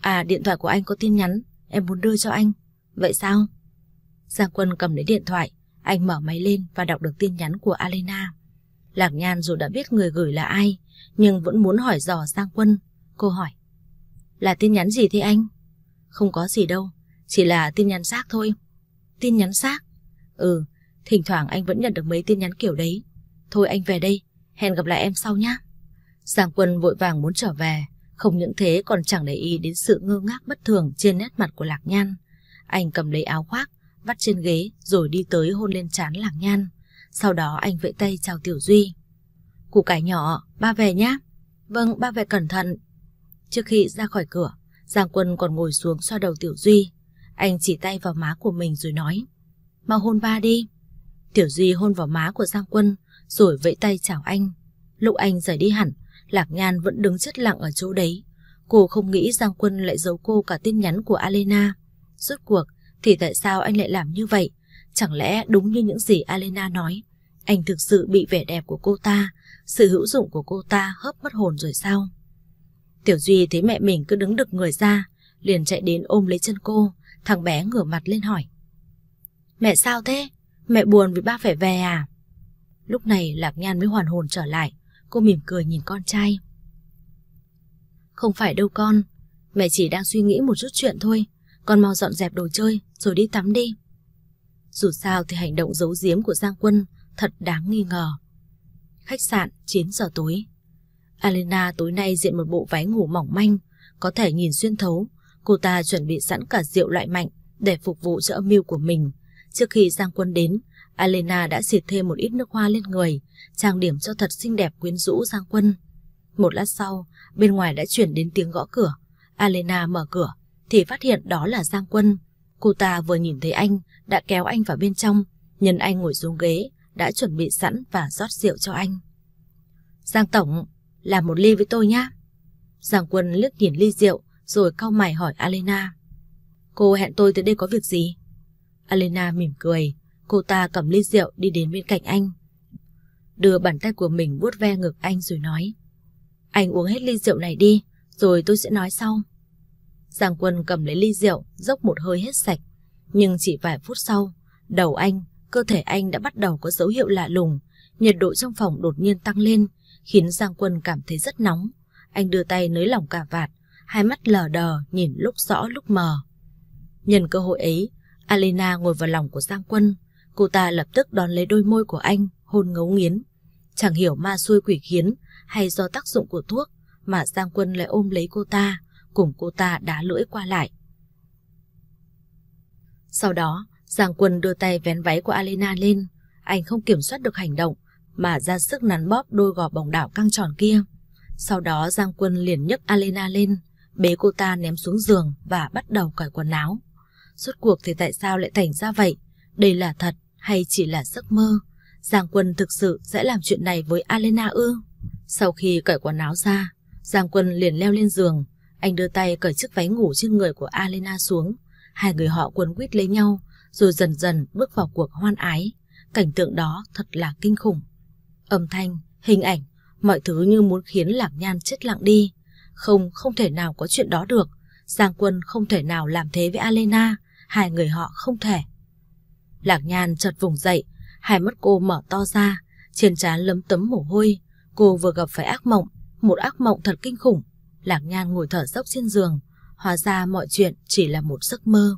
À, điện thoại của anh có tin nhắn, em muốn đưa cho anh. Vậy sao? Giang Quân cầm lấy điện thoại, anh mở máy lên và đọc được tin nhắn của Alena. Lạc Nhan dù đã biết người gửi là ai, nhưng vẫn muốn hỏi dò Giang Quân. Cô hỏi, là tin nhắn gì thế anh? Không có gì đâu, chỉ là tin nhắn xác thôi. Tin nhắn xác? Ừ, thỉnh thoảng anh vẫn nhận được mấy tin nhắn kiểu đấy. Thôi anh về đây, hẹn gặp lại em sau nhé. Giang Quân vội vàng muốn trở về, không những thế còn chẳng để ý đến sự ngơ ngác bất thường trên nét mặt của Lạc Nhan. Anh cầm lấy áo khoác, vắt trên ghế rồi đi tới hôn lên trán Lạc Nhan. Sau đó anh vẫy tay chào Tiểu Duy. Củ cải nhỏ, ba về nhá. Vâng, ba về cẩn thận. Trước khi ra khỏi cửa, Giang Quân còn ngồi xuống xoa đầu Tiểu Duy. Anh chỉ tay vào má của mình rồi nói. Mau hôn ba đi. Tiểu Duy hôn vào má của Giang Quân, rồi vẫy tay chào anh. Lúc anh rời đi hẳn, Lạc Nhan vẫn đứng chất lặng ở chỗ đấy. Cô không nghĩ Giang Quân lại giấu cô cả tin nhắn của Alena. Rốt cuộc, thì tại sao anh lại làm như vậy? Chẳng lẽ đúng như những gì Alena nói, anh thực sự bị vẻ đẹp của cô ta, sự hữu dụng của cô ta hớp mất hồn rồi sao? Tiểu Duy thấy mẹ mình cứ đứng đực người ra, liền chạy đến ôm lấy chân cô, thằng bé ngửa mặt lên hỏi. Mẹ sao thế? Mẹ buồn vì ba phải về à? Lúc này Lạc Nhan mới hoàn hồn trở lại, cô mỉm cười nhìn con trai. Không phải đâu con, mẹ chỉ đang suy nghĩ một chút chuyện thôi. con mau dọn dẹp đồ chơi rồi đi tắm đi. Dù sao thì hành động giấu giếm của Giang Quân thật đáng nghi ngờ. Khách sạn 9 giờ tối. Alena tối nay diện một bộ váy ngủ mỏng manh, có thể nhìn xuyên thấu. Cô ta chuẩn bị sẵn cả rượu loại mạnh để phục vụ cho âm mưu của mình. Trước khi Giang Quân đến, Alena đã xịt thêm một ít nước hoa lên người, trang điểm cho thật xinh đẹp quyến rũ Giang Quân. Một lát sau, bên ngoài đã chuyển đến tiếng gõ cửa. Alena mở cửa, thì phát hiện đó là Giang Quân. Cô ta vừa nhìn thấy anh, đã kéo anh vào bên trong, nhân anh ngồi xuống ghế, đã chuẩn bị sẵn và rót rượu cho anh. Giang Tổng, làm một ly với tôi nhé. Giang Quân liếc nhìn ly rượu, rồi cau mày hỏi Alena. Cô hẹn tôi tới đây có việc gì? Alena mỉm cười, cô ta cầm ly rượu đi đến bên cạnh anh. Đưa bàn tay của mình vuốt ve ngực anh rồi nói. Anh uống hết ly rượu này đi, rồi tôi sẽ nói sau. Giang Quân cầm lấy ly rượu, dốc một hơi hết sạch. Nhưng chỉ vài phút sau, đầu anh, cơ thể anh đã bắt đầu có dấu hiệu lạ lùng. Nhiệt độ trong phòng đột nhiên tăng lên, khiến Giang Quân cảm thấy rất nóng. Anh đưa tay nới lỏng cà vạt, hai mắt lờ đờ nhìn lúc rõ lúc mờ. Nhân cơ hội ấy, Alena ngồi vào lòng của Giang Quân. Cô ta lập tức đón lấy đôi môi của anh, hôn ngấu nghiến. Chẳng hiểu ma xuôi quỷ khiến hay do tác dụng của thuốc mà Giang Quân lại ôm lấy cô ta, cùng cô ta đá lưỡi qua lại. Sau đó, Giang Quân đưa tay vén váy của Alena lên. Anh không kiểm soát được hành động, mà ra sức nắn bóp đôi gò bồng đảo căng tròn kia. Sau đó Giang Quân liền nhấc Alena lên, bế cô ta ném xuống giường và bắt đầu cởi quần áo. Suốt cuộc thì tại sao lại thành ra vậy? Đây là thật hay chỉ là giấc mơ? Giang Quân thực sự sẽ làm chuyện này với Alena ư? Sau khi cởi quần áo ra, Giang Quân liền leo lên giường. Anh đưa tay cởi chiếc váy ngủ trên người của Alena xuống. Hai người họ quấn quýt lấy nhau, rồi dần dần bước vào cuộc hoan ái. Cảnh tượng đó thật là kinh khủng. Âm thanh, hình ảnh, mọi thứ như muốn khiến Lạc Nhan chết lặng đi. Không, không thể nào có chuyện đó được. Giang Quân không thể nào làm thế với Alena, hai người họ không thể. Lạc Nhan chợt vùng dậy, hai mắt cô mở to ra, trên trán lấm tấm mồ hôi. Cô vừa gặp phải ác mộng, một ác mộng thật kinh khủng. Lạc Nhan ngồi thở dốc trên giường, hóa ra mọi chuyện chỉ là một giấc mơ.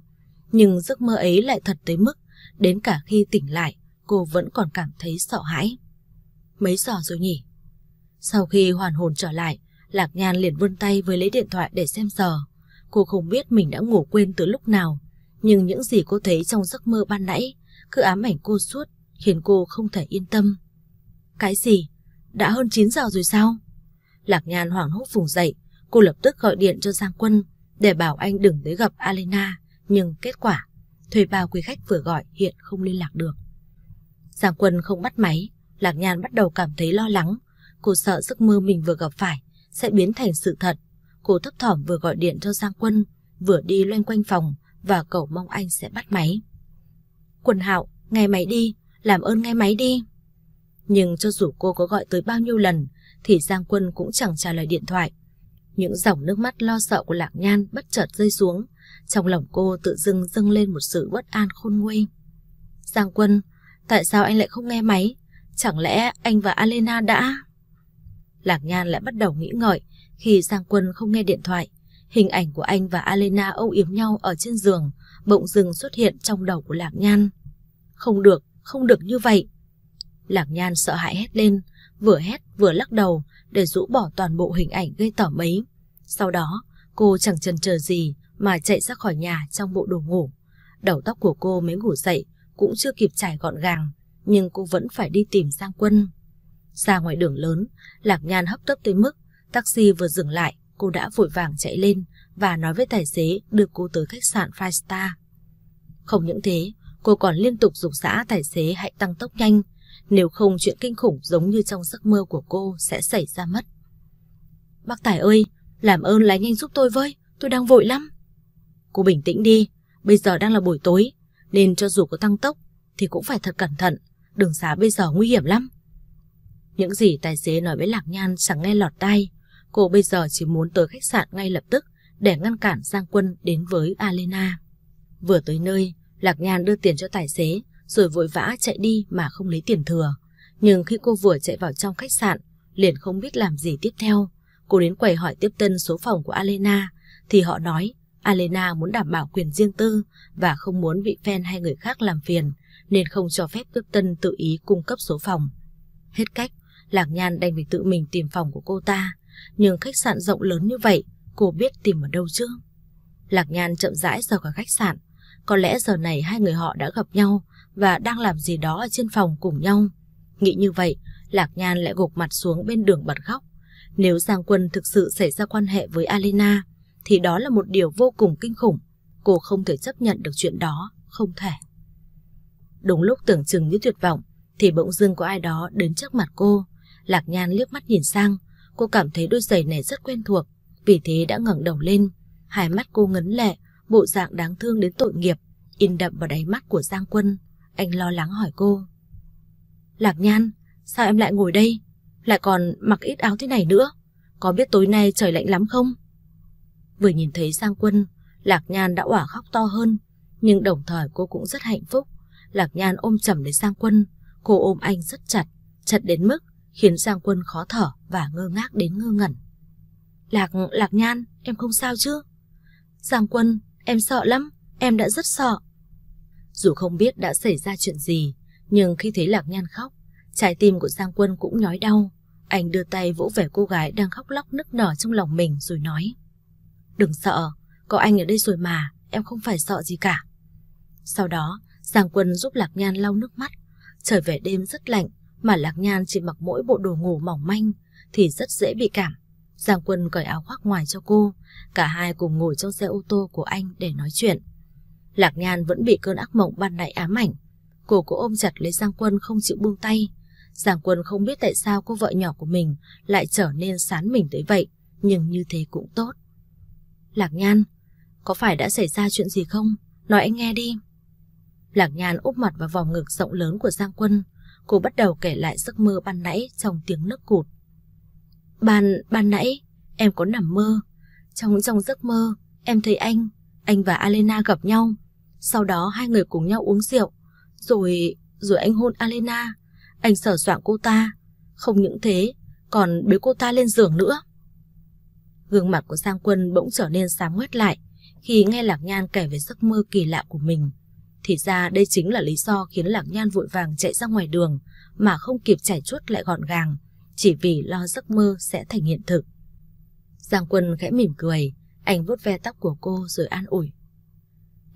Nhưng giấc mơ ấy lại thật tới mức, đến cả khi tỉnh lại, cô vẫn còn cảm thấy sợ hãi. Mấy giờ rồi nhỉ? Sau khi hoàn hồn trở lại, Lạc Nhan liền vươn tay với lấy điện thoại để xem giờ. Cô không biết mình đã ngủ quên từ lúc nào, nhưng những gì cô thấy trong giấc mơ ban nãy cứ ám ảnh cô suốt, khiến cô không thể yên tâm. Cái gì? Đã hơn 9 giờ rồi sao? Lạc Nhan hoảng hốt vùng dậy, cô lập tức gọi điện cho Giang Quân để bảo anh đừng tới gặp Alena, nhưng kết quả, thuê bao quý khách vừa gọi hiện không liên lạc được. Giang Quân không bắt máy, Lạc Nhan bắt đầu cảm thấy lo lắng, cô sợ giấc mơ mình vừa gặp phải sẽ biến thành sự thật. Cô thấp thỏm vừa gọi điện cho Giang Quân, vừa đi loanh quanh phòng và cầu mong anh sẽ bắt máy. Quần Hạo, nghe máy đi, làm ơn nghe máy đi. Nhưng cho dù cô có gọi tới bao nhiêu lần thì Giang Quân cũng chẳng trả lời điện thoại. Những dòng nước mắt lo sợ của Lạc Nhan bất chợt rơi xuống, trong lòng cô tự dưng dâng lên một sự bất an khôn nguôi. Giang Quân, tại sao anh lại không nghe máy? Chẳng lẽ anh và Alena đã... Lạc Nhan lại bắt đầu nghĩ ngợi khi Giang Quân không nghe điện thoại. Hình ảnh của anh và Alena âu yếm nhau ở trên giường bỗng dưng xuất hiện trong đầu của Lạc Nhan. Không được, không được như vậy. Lạc Nhan sợ hãi hét lên, vừa hét vừa lắc đầu để rũ bỏ toàn bộ hình ảnh gây tởm ấy. Sau đó, cô chẳng chần chờ gì mà chạy ra khỏi nhà trong bộ đồ ngủ. Đầu tóc của cô mới ngủ dậy cũng chưa kịp trải gọn gàng, nhưng cô vẫn phải đi tìm Giang Quân. Ra ngoài đường lớn, Lạc Nhan hấp tấp tới mức taxi vừa dừng lại, cô đã vội vàng chạy lên và nói với tài xế đưa cô tới khách sạn Five Star. Không những thế, cô còn liên tục dục dã tài xế hãy tăng tốc nhanh, nếu không chuyện kinh khủng giống như trong giấc mơ của cô sẽ xảy ra mất. Bác Tài ơi, làm ơn lái nhanh giúp tôi với, tôi đang vội lắm. Cô bình tĩnh đi, bây giờ đang là buổi tối, nên cho dù có tăng tốc thì cũng phải thật cẩn thận, đường xá bây giờ nguy hiểm lắm. Những gì tài xế nói với Lạc Nhan chẳng nghe lọt tai, cô bây giờ chỉ muốn tới khách sạn ngay lập tức để ngăn cản Giang Quân đến với Alena. Vừa tới nơi, Lạc Nhan đưa tiền cho tài xế, rồi vội vã chạy đi mà không lấy tiền thừa. Nhưng khi cô vừa chạy vào trong khách sạn, liền không biết làm gì tiếp theo. Cô đến quầy hỏi tiếp tân số phòng của Alena, thì họ nói Alena muốn đảm bảo quyền riêng tư và không muốn bị fan hay người khác làm phiền nên không cho phép tiếp Tân tự ý cung cấp số phòng. Hết cách, Lạc Nhan đành phải tự mình tìm phòng của cô ta, nhưng khách sạn rộng lớn như vậy, cô biết tìm ở đâu chứ? Lạc Nhan chậm rãi rời khỏi khách sạn, có lẽ giờ này hai người họ đã gặp nhau và đang làm gì đó ở trên phòng cùng nhau. Nghĩ như vậy, Lạc Nhan lại gục mặt xuống bên đường bật khóc. Nếu Giang Quân thực sự xảy ra quan hệ với Alena, thì đó là một điều vô cùng kinh khủng. Cô không thể chấp nhận được chuyện đó, không thể. Đúng lúc tưởng chừng như tuyệt vọng, thì bỗng dưng có ai đó đến trước mặt cô. Lạc Nhan liếc mắt nhìn sang, cô cảm thấy đôi giày này rất quen thuộc, vì thế đã ngẩng đầu lên. Hai mắt cô ngấn lệ, bộ dạng đáng thương đến tội nghiệp, in đậm vào đáy mắt của Giang Quân. Anh lo lắng hỏi cô. Lạc Nhan, sao em lại ngồi đây? Lại còn mặc ít áo thế này nữa? Có biết tối nay trời lạnh lắm không? Vừa nhìn thấy Giang Quân, Lạc Nhan đã òa khóc to hơn, nhưng đồng thời cô cũng rất hạnh phúc. Lạc Nhan ôm chầm lấy Giang Quân, cô ôm anh rất chặt, chặt đến mức khiến Giang Quân khó thở và ngơ ngác đến ngơ ngẩn. Lạc, Lạc Nhan, em không sao chứ? Giang Quân, em sợ lắm, em đã rất sợ. Dù không biết đã xảy ra chuyện gì, nhưng khi thấy Lạc Nhan khóc, trái tim của Giang Quân cũng nhói đau. Anh đưa tay vỗ về cô gái đang khóc lóc nức nở trong lòng mình rồi nói. Đừng sợ, có anh ở đây rồi mà, em không phải sợ gì cả. Sau đó, Giang Quân giúp Lạc Nhan lau nước mắt. Trời về đêm rất lạnh, mà Lạc Nhan chỉ mặc mỗi bộ đồ ngủ mỏng manh, thì rất dễ bị cảm. Giang Quân cởi áo khoác ngoài cho cô, cả hai cùng ngồi trong xe ô tô của anh để nói chuyện. Lạc Nhan vẫn bị cơn ác mộng ban nãy ám ảnh. Cô cố ôm chặt lấy Giang Quân không chịu buông tay. Giang Quân không biết tại sao cô vợ nhỏ của mình lại trở nên sán mình tới vậy, nhưng như thế cũng tốt. Lạc Nhan, có phải đã xảy ra chuyện gì không? Nói anh nghe đi. Lạc Nhan úp mặt vào vòng ngực rộng lớn của Giang Quân. Cô bắt đầu kể lại giấc mơ ban nãy trong tiếng nước cụt. Ban, ban nãy, em có nằm mơ. Trong trong giấc mơ, em thấy anh, anh và Alena gặp nhau. Sau đó hai người cùng nhau uống rượu. Rồi, rồi anh hôn Alena. Anh sở soạn cô ta. Không những thế, còn bế cô ta lên giường nữa. Gương mặt của Giang Quân bỗng trở nên xám ngoét lại khi nghe Lạc Nhan kể về giấc mơ kỳ lạ của mình. Thì ra đây chính là lý do khiến Lạc Nhan vội vàng chạy ra ngoài đường mà không kịp chảy chuốt lại gọn gàng, chỉ vì lo giấc mơ sẽ thành hiện thực. Giang Quân khẽ mỉm cười, anh vuốt ve tóc của cô rồi an ủi.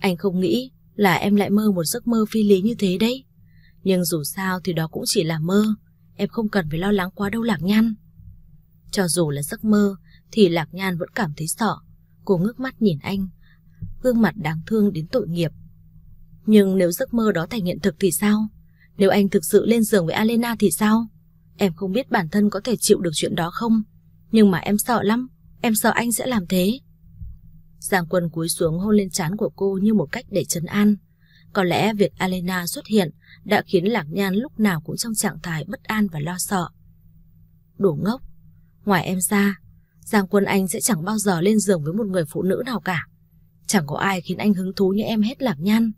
Anh không nghĩ là em lại mơ một giấc mơ phi lý như thế đấy. Nhưng dù sao thì đó cũng chỉ là mơ, em không cần phải lo lắng quá đâu Lạc Nhan. Cho dù là giấc mơ thì Lạc Nhan vẫn cảm thấy sợ. Cô ngước mắt nhìn anh, gương mặt đáng thương đến tội nghiệp. Nhưng nếu giấc mơ đó thành hiện thực thì sao? Nếu anh thực sự lên giường với Alena thì sao? Em không biết bản thân có thể chịu được chuyện đó không? Nhưng mà em sợ lắm, em sợ anh sẽ làm thế. Giang Quân cúi xuống hôn lên trán của cô như một cách để trấn an. Có lẽ việc Alena xuất hiện đã khiến Lạc Nhan lúc nào cũng trong trạng thái bất an và lo sợ. Đủ ngốc, ngoài em ra, Giang Quân Anh sẽ chẳng bao giờ lên giường với một người phụ nữ nào cả. Chẳng có ai khiến anh hứng thú như em hết Lạc Nhan.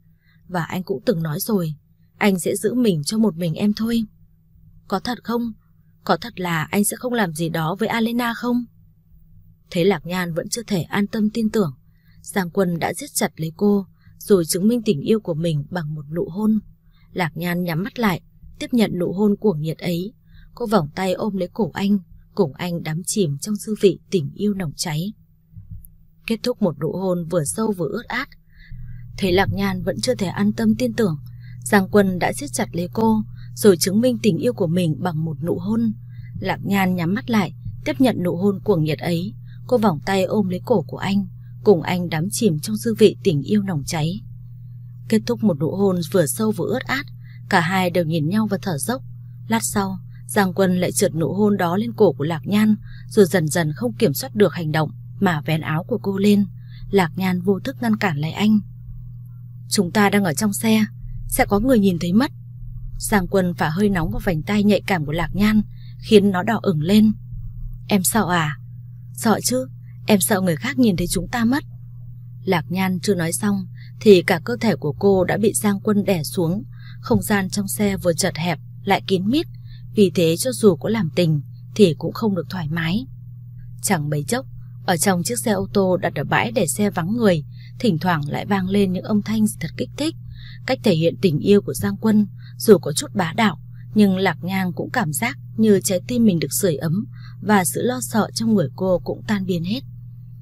Và anh cũng từng nói rồi, anh sẽ giữ mình cho một mình em thôi. Có thật không? Có thật là anh sẽ không làm gì đó với Alena không? Thế Lạc Nhan vẫn chưa thể an tâm tin tưởng. Giang Quân đã giết chặt lấy cô, rồi chứng minh tình yêu của mình bằng một nụ hôn. Lạc Nhan nhắm mắt lại, tiếp nhận nụ hôn cuồng nhiệt ấy. Cô vòng tay ôm lấy cổ anh, cùng anh đắm chìm trong dư vị tình yêu nồng cháy. Kết thúc một nụ hôn vừa sâu vừa ướt át. Thấy Lạc Nhan vẫn chưa thể an tâm tin tưởng, Giang Quân đã siết chặt lấy cô, rồi chứng minh tình yêu của mình bằng một nụ hôn. Lạc Nhan nhắm mắt lại, tiếp nhận nụ hôn cuồng nhiệt ấy. Cô vòng tay ôm lấy cổ của anh, cùng anh đắm chìm trong dư vị tình yêu nồng cháy. Kết thúc một nụ hôn vừa sâu vừa ướt át, cả hai đều nhìn nhau và thở dốc. Lát sau, Giang Quân lại trượt nụ hôn đó lên cổ của Lạc Nhan, rồi dần dần không kiểm soát được hành động mà vén áo của cô lên. Lạc Nhan vô thức ngăn cản lại anh. Chúng ta đang ở trong xe, sẽ có người nhìn thấy mất. Giang Quân phả hơi nóng vào vành tay nhạy cảm của Lạc Nhan, khiến nó đỏ ửng lên. Em sợ à? Sợ chứ, em sợ người khác nhìn thấy chúng ta mất. Lạc Nhan chưa nói xong, thì cả cơ thể của cô đã bị Giang Quân đè xuống. Không gian trong xe vừa chật hẹp, lại kín mít, vì thế cho dù có làm tình thì cũng không được thoải mái. Chẳng mấy chốc, Ở trong chiếc xe ô tô đặt ở bãi để xe vắng người, thỉnh thoảng lại vang lên những âm thanh thật kích thích. Cách thể hiện tình yêu của Giang Quân, dù có chút bá đạo, nhưng Lạc Nhan cũng cảm giác như trái tim mình được sưởi ấm và sự lo sợ trong người cô cũng tan biến hết.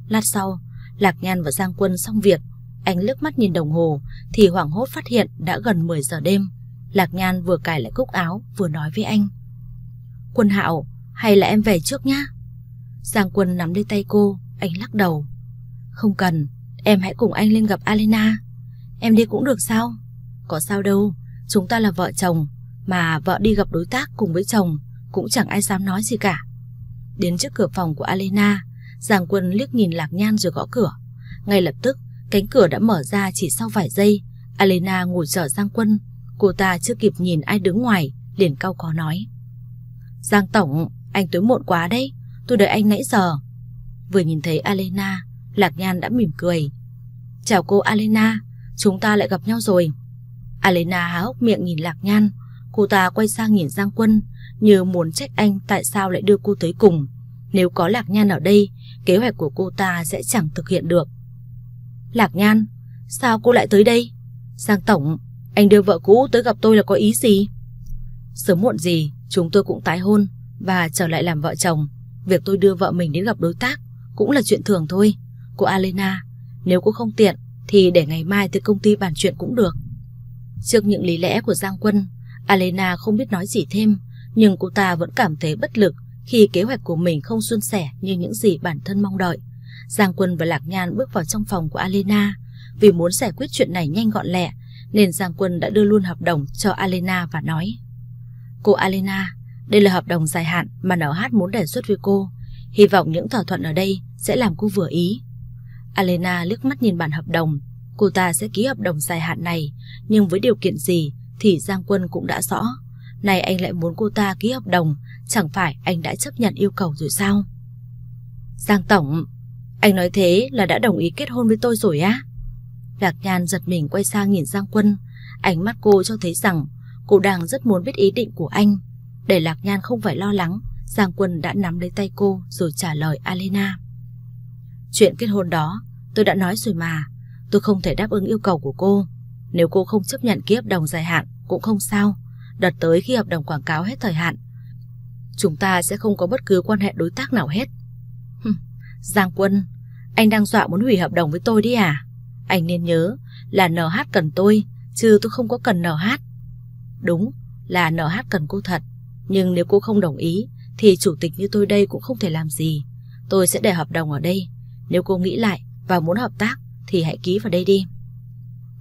Lát sau, Lạc Nhan và Giang Quân xong việc, anh lướt mắt nhìn đồng hồ thì hoảng hốt phát hiện đã gần 10 giờ đêm. Lạc Nhan vừa cài lại cúc áo vừa nói với anh. Quân Hạo, hay là em về trước nhá? Giang Quân nắm lấy tay cô, anh lắc đầu. Không cần, em hãy cùng anh lên gặp Alena. Em đi cũng được sao? Có sao đâu, chúng ta là vợ chồng, mà vợ đi gặp đối tác cùng với chồng cũng chẳng ai dám nói gì cả. Đến trước cửa phòng của Alena, Giang Quân liếc nhìn Lạc Nhan rồi gõ cửa. Ngay lập tức, cánh cửa đã mở ra chỉ sau vài giây. Alena ngồi chờ Giang Quân. Cô ta chưa kịp nhìn ai đứng ngoài, liền cau có nói. Giang Tổng, anh tối muộn quá đấy, tôi đợi anh nãy giờ. Vừa nhìn thấy Alena, Lạc Nhan đã mỉm cười. Chào cô Alena, chúng ta lại gặp nhau rồi. Alena há hốc miệng nhìn Lạc Nhan, cô ta quay sang nhìn Giang Quân, như muốn trách anh tại sao lại đưa cô tới cùng. Nếu có Lạc Nhan ở đây, kế hoạch của cô ta sẽ chẳng thực hiện được. Lạc Nhan, sao cô lại tới đây? Giang Tổng, anh đưa vợ cũ tới gặp tôi là có ý gì? Sớm muộn gì, chúng tôi cũng tái hôn và trở lại làm vợ chồng. Việc tôi đưa vợ mình đến gặp đối tác cũng là chuyện thường thôi. Cô Alena, nếu cô không tiện thì để ngày mai tới công ty bàn chuyện cũng được. Trước những lý lẽ của Giang Quân, Alena không biết nói gì thêm, nhưng cô ta vẫn cảm thấy bất lực khi kế hoạch của mình không suôn sẻ như những gì bản thân mong đợi. Giang Quân và Lạc Nhan bước vào trong phòng của Alena. Vì muốn giải quyết chuyện này nhanh gọn lẹ, nên Giang Quân đã đưa luôn hợp đồng cho Alena và nói Cô Alena, đây là hợp đồng dài hạn mà NH muốn đề xuất với cô. Hy vọng những thỏa thuận ở đây sẽ làm cô vừa ý. Alena liếc mắt nhìn bản hợp đồng. Cô ta sẽ ký hợp đồng dài hạn này, nhưng với điều kiện gì thì Giang Quân cũng đã rõ. Này anh lại muốn cô ta ký hợp đồng, chẳng phải anh đã chấp nhận yêu cầu rồi sao? Giang Tổng, anh nói thế là đã đồng ý kết hôn với tôi rồi á? Lạc Nhan giật mình quay sang nhìn Giang Quân, ánh mắt cô cho thấy rằng cô đang rất muốn biết ý định của anh. Để Lạc Nhan không phải lo lắng, Giang Quân đã nắm lấy tay cô rồi trả lời Alena. Chuyện kết hôn đó, tôi đã nói rồi mà, tôi không thể đáp ứng yêu cầu của cô. Nếu cô không chấp nhận ký hợp đồng dài hạn cũng không sao. Đợt tới khi hợp đồng quảng cáo hết thời hạn, chúng ta sẽ không có bất cứ quan hệ đối tác nào hết. Giang Quân, anh đang dọa muốn hủy hợp đồng với tôi đi à? Anh nên nhớ là NH cần tôi, chứ tôi không có cần NH. Đúng là NH cần cô thật, nhưng nếu cô không đồng ý, thì chủ tịch như tôi đây cũng không thể làm gì. Tôi sẽ để hợp đồng ở đây. Nếu cô nghĩ lại và muốn hợp tác, thì hãy ký vào đây đi.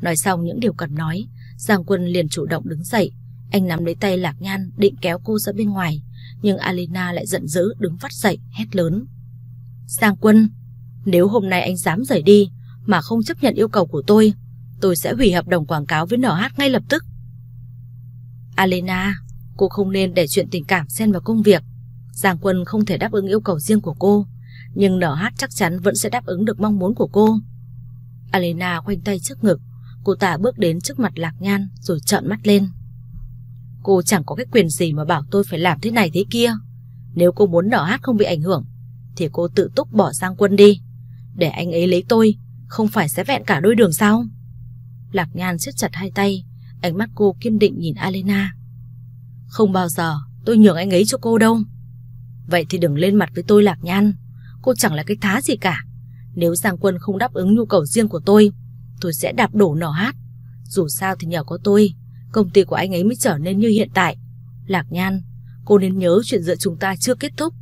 Nói xong những điều cần nói, Giang Quân liền chủ động đứng dậy. Anh nắm lấy tay Lạc Nhan định kéo cô ra bên ngoài, nhưng Alina lại giận dữ đứng vắt dậy hét lớn. Giang Quân, nếu hôm nay anh dám rời đi mà không chấp nhận yêu cầu của tôi, tôi sẽ hủy hợp đồng quảng cáo với NH ngay lập tức. Alena, cô không nên để chuyện tình cảm xen vào công việc. Giang Quân không thể đáp ứng yêu cầu riêng của cô, nhưng NH chắc chắn vẫn sẽ đáp ứng được mong muốn của cô. Alena khoanh tay trước ngực, cô ta bước đến trước mặt Lạc Nhan rồi trợn mắt lên. Cô chẳng có cái quyền gì mà bảo tôi phải làm thế này thế kia. Nếu cô muốn NH không bị ảnh hưởng, thì cô tự túc bỏ sang quân đi. Để anh ấy lấy tôi, không phải sẽ vẹn cả đôi đường sao? Lạc Nhan siết chặt hai tay, ánh mắt cô kiên định nhìn Alena. Không bao giờ tôi nhường anh ấy cho cô đâu. Vậy thì đừng lên mặt với tôi Lạc Nhan, cô chẳng là cái thá gì cả. Nếu Giang Quân không đáp ứng nhu cầu riêng của tôi, tôi sẽ đạp đổ nỏ hát. Dù sao thì nhờ có tôi, công ty của anh ấy mới trở nên như hiện tại. Lạc Nhan, cô nên nhớ chuyện giữa chúng ta chưa kết thúc.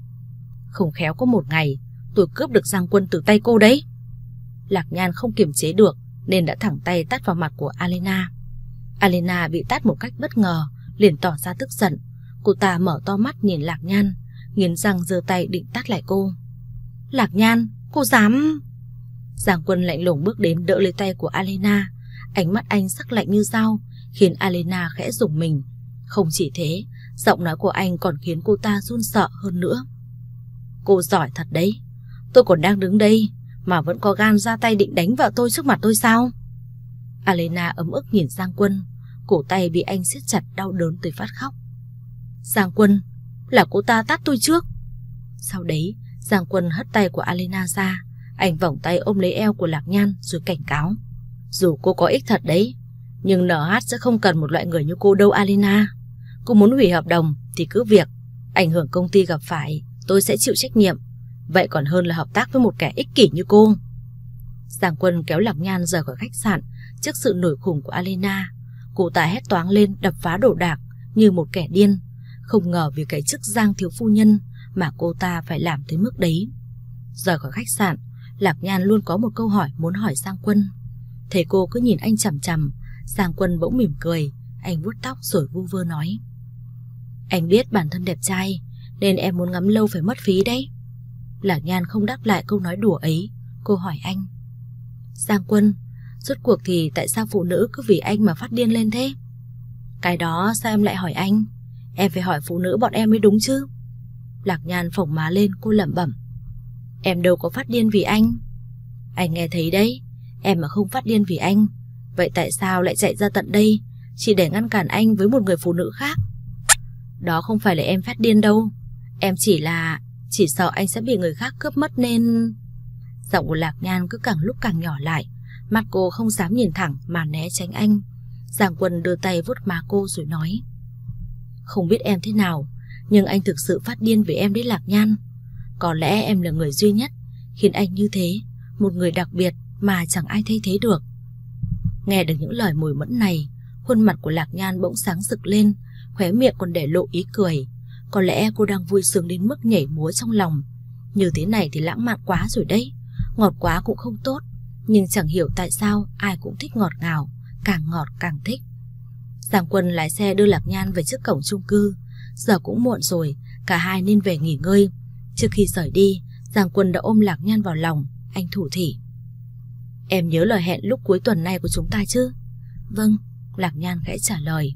Không khéo có một ngày tôi cướp được Giang Quân từ tay cô đấy. Lạc Nhan không kiềm chế được nên đã thẳng tay tát vào mặt của Alena. Alena bị tát một cách bất ngờ, liền tỏ ra tức giận. Cô ta mở to mắt nhìn Lạc Nhan, nghiến răng giơ tay định tát lại cô. Lạc Nhan, cô dám... Giang Quân lạnh lùng bước đến đỡ lấy tay của Alena. Ánh mắt anh sắc lạnh như dao, khiến Alena khẽ rùng mình. Không chỉ thế, giọng nói của anh còn khiến cô ta run sợ hơn nữa. Cô giỏi thật đấy. Tôi còn đang đứng đây mà vẫn có gan ra tay định đánh vợ tôi trước mặt tôi sao? Alena ấm ức nhìn Giang Quân, cổ tay bị anh siết chặt đau đớn tới phát khóc. Giang Quân, là cô ta tát tôi trước. Sau đấy, Giang Quân hất tay của Alena ra, anh vòng tay ôm lấy eo của Lạc Nhan rồi cảnh cáo. Dù cô có ích thật đấy, nhưng NH sẽ không cần một loại người như cô đâu Alina. Cô muốn hủy hợp đồng thì cứ việc, ảnh hưởng công ty gặp phải, tôi sẽ chịu trách nhiệm. Vậy còn hơn là hợp tác với một kẻ ích kỷ như cô. Giang Quân kéo Lạc Nhan rời khỏi khách sạn trước sự nổi khủng của Alina. Cô ta hét toáng lên đập phá đồ đạc như một kẻ điên. Không ngờ vì cái chức Giang thiếu phu nhân mà cô ta phải làm tới mức đấy. Rời khỏi khách sạn, Lạc Nhan luôn có một câu hỏi muốn hỏi Giang Quân. Thấy cô cứ nhìn anh chằm chằm, Giang Quân bỗng mỉm cười, anh vuốt tóc rồi vu vơ nói. Anh biết bản thân đẹp trai, nên em muốn ngắm lâu phải mất phí đấy. Lạc Nhan không đáp lại câu nói đùa ấy, cô hỏi anh. Giang Quân, rốt cuộc thì tại sao phụ nữ cứ vì anh mà phát điên lên thế? Cái đó sao em lại hỏi anh? Em phải hỏi phụ nữ bọn em mới đúng chứ. Lạc Nhan phồng má lên cô lẩm bẩm. Em đâu có phát điên vì anh. Anh nghe thấy đấy, em mà không phát điên vì anh. Vậy tại sao lại chạy ra tận đây, chỉ để ngăn cản anh với một người phụ nữ khác? Đó không phải là em phát điên đâu. Em chỉ là... Chỉ sợ anh sẽ bị người khác cướp mất nên... Giọng của Lạc Nhan cứ càng lúc càng nhỏ lại Mặt cô không dám nhìn thẳng mà né tránh anh Giảng Quân đưa tay vuốt má cô rồi nói Không biết em thế nào Nhưng anh thực sự phát điên vì em đấy Lạc Nhan có lẽ em là người duy nhất Khiến anh như thế, Một người đặc biệt mà chẳng ai thay thế được. Nghe được những lời mùi mẫn này, Khuôn mặt của Lạc Nhan bỗng sáng rực lên, Khóe miệng còn để lộ ý cười. Có lẽ cô đang vui sướng đến mức nhảy múa trong lòng. Như thế này thì lãng mạn quá rồi đấy. Ngọt quá cũng không tốt, Nhưng chẳng hiểu tại sao ai cũng thích ngọt ngào, Càng ngọt càng thích. Giang quân lái xe đưa Lạc Nhan về trước cổng chung cư. Giờ cũng muộn rồi, Cả hai nên về nghỉ ngơi. Trước khi rời đi Giang quân đã ôm Lạc Nhan vào lòng Anh thủ thỉ. Em nhớ lời hẹn lúc cuối tuần này của chúng ta chứ? Vâng Lạc Nhan khẽ trả lời.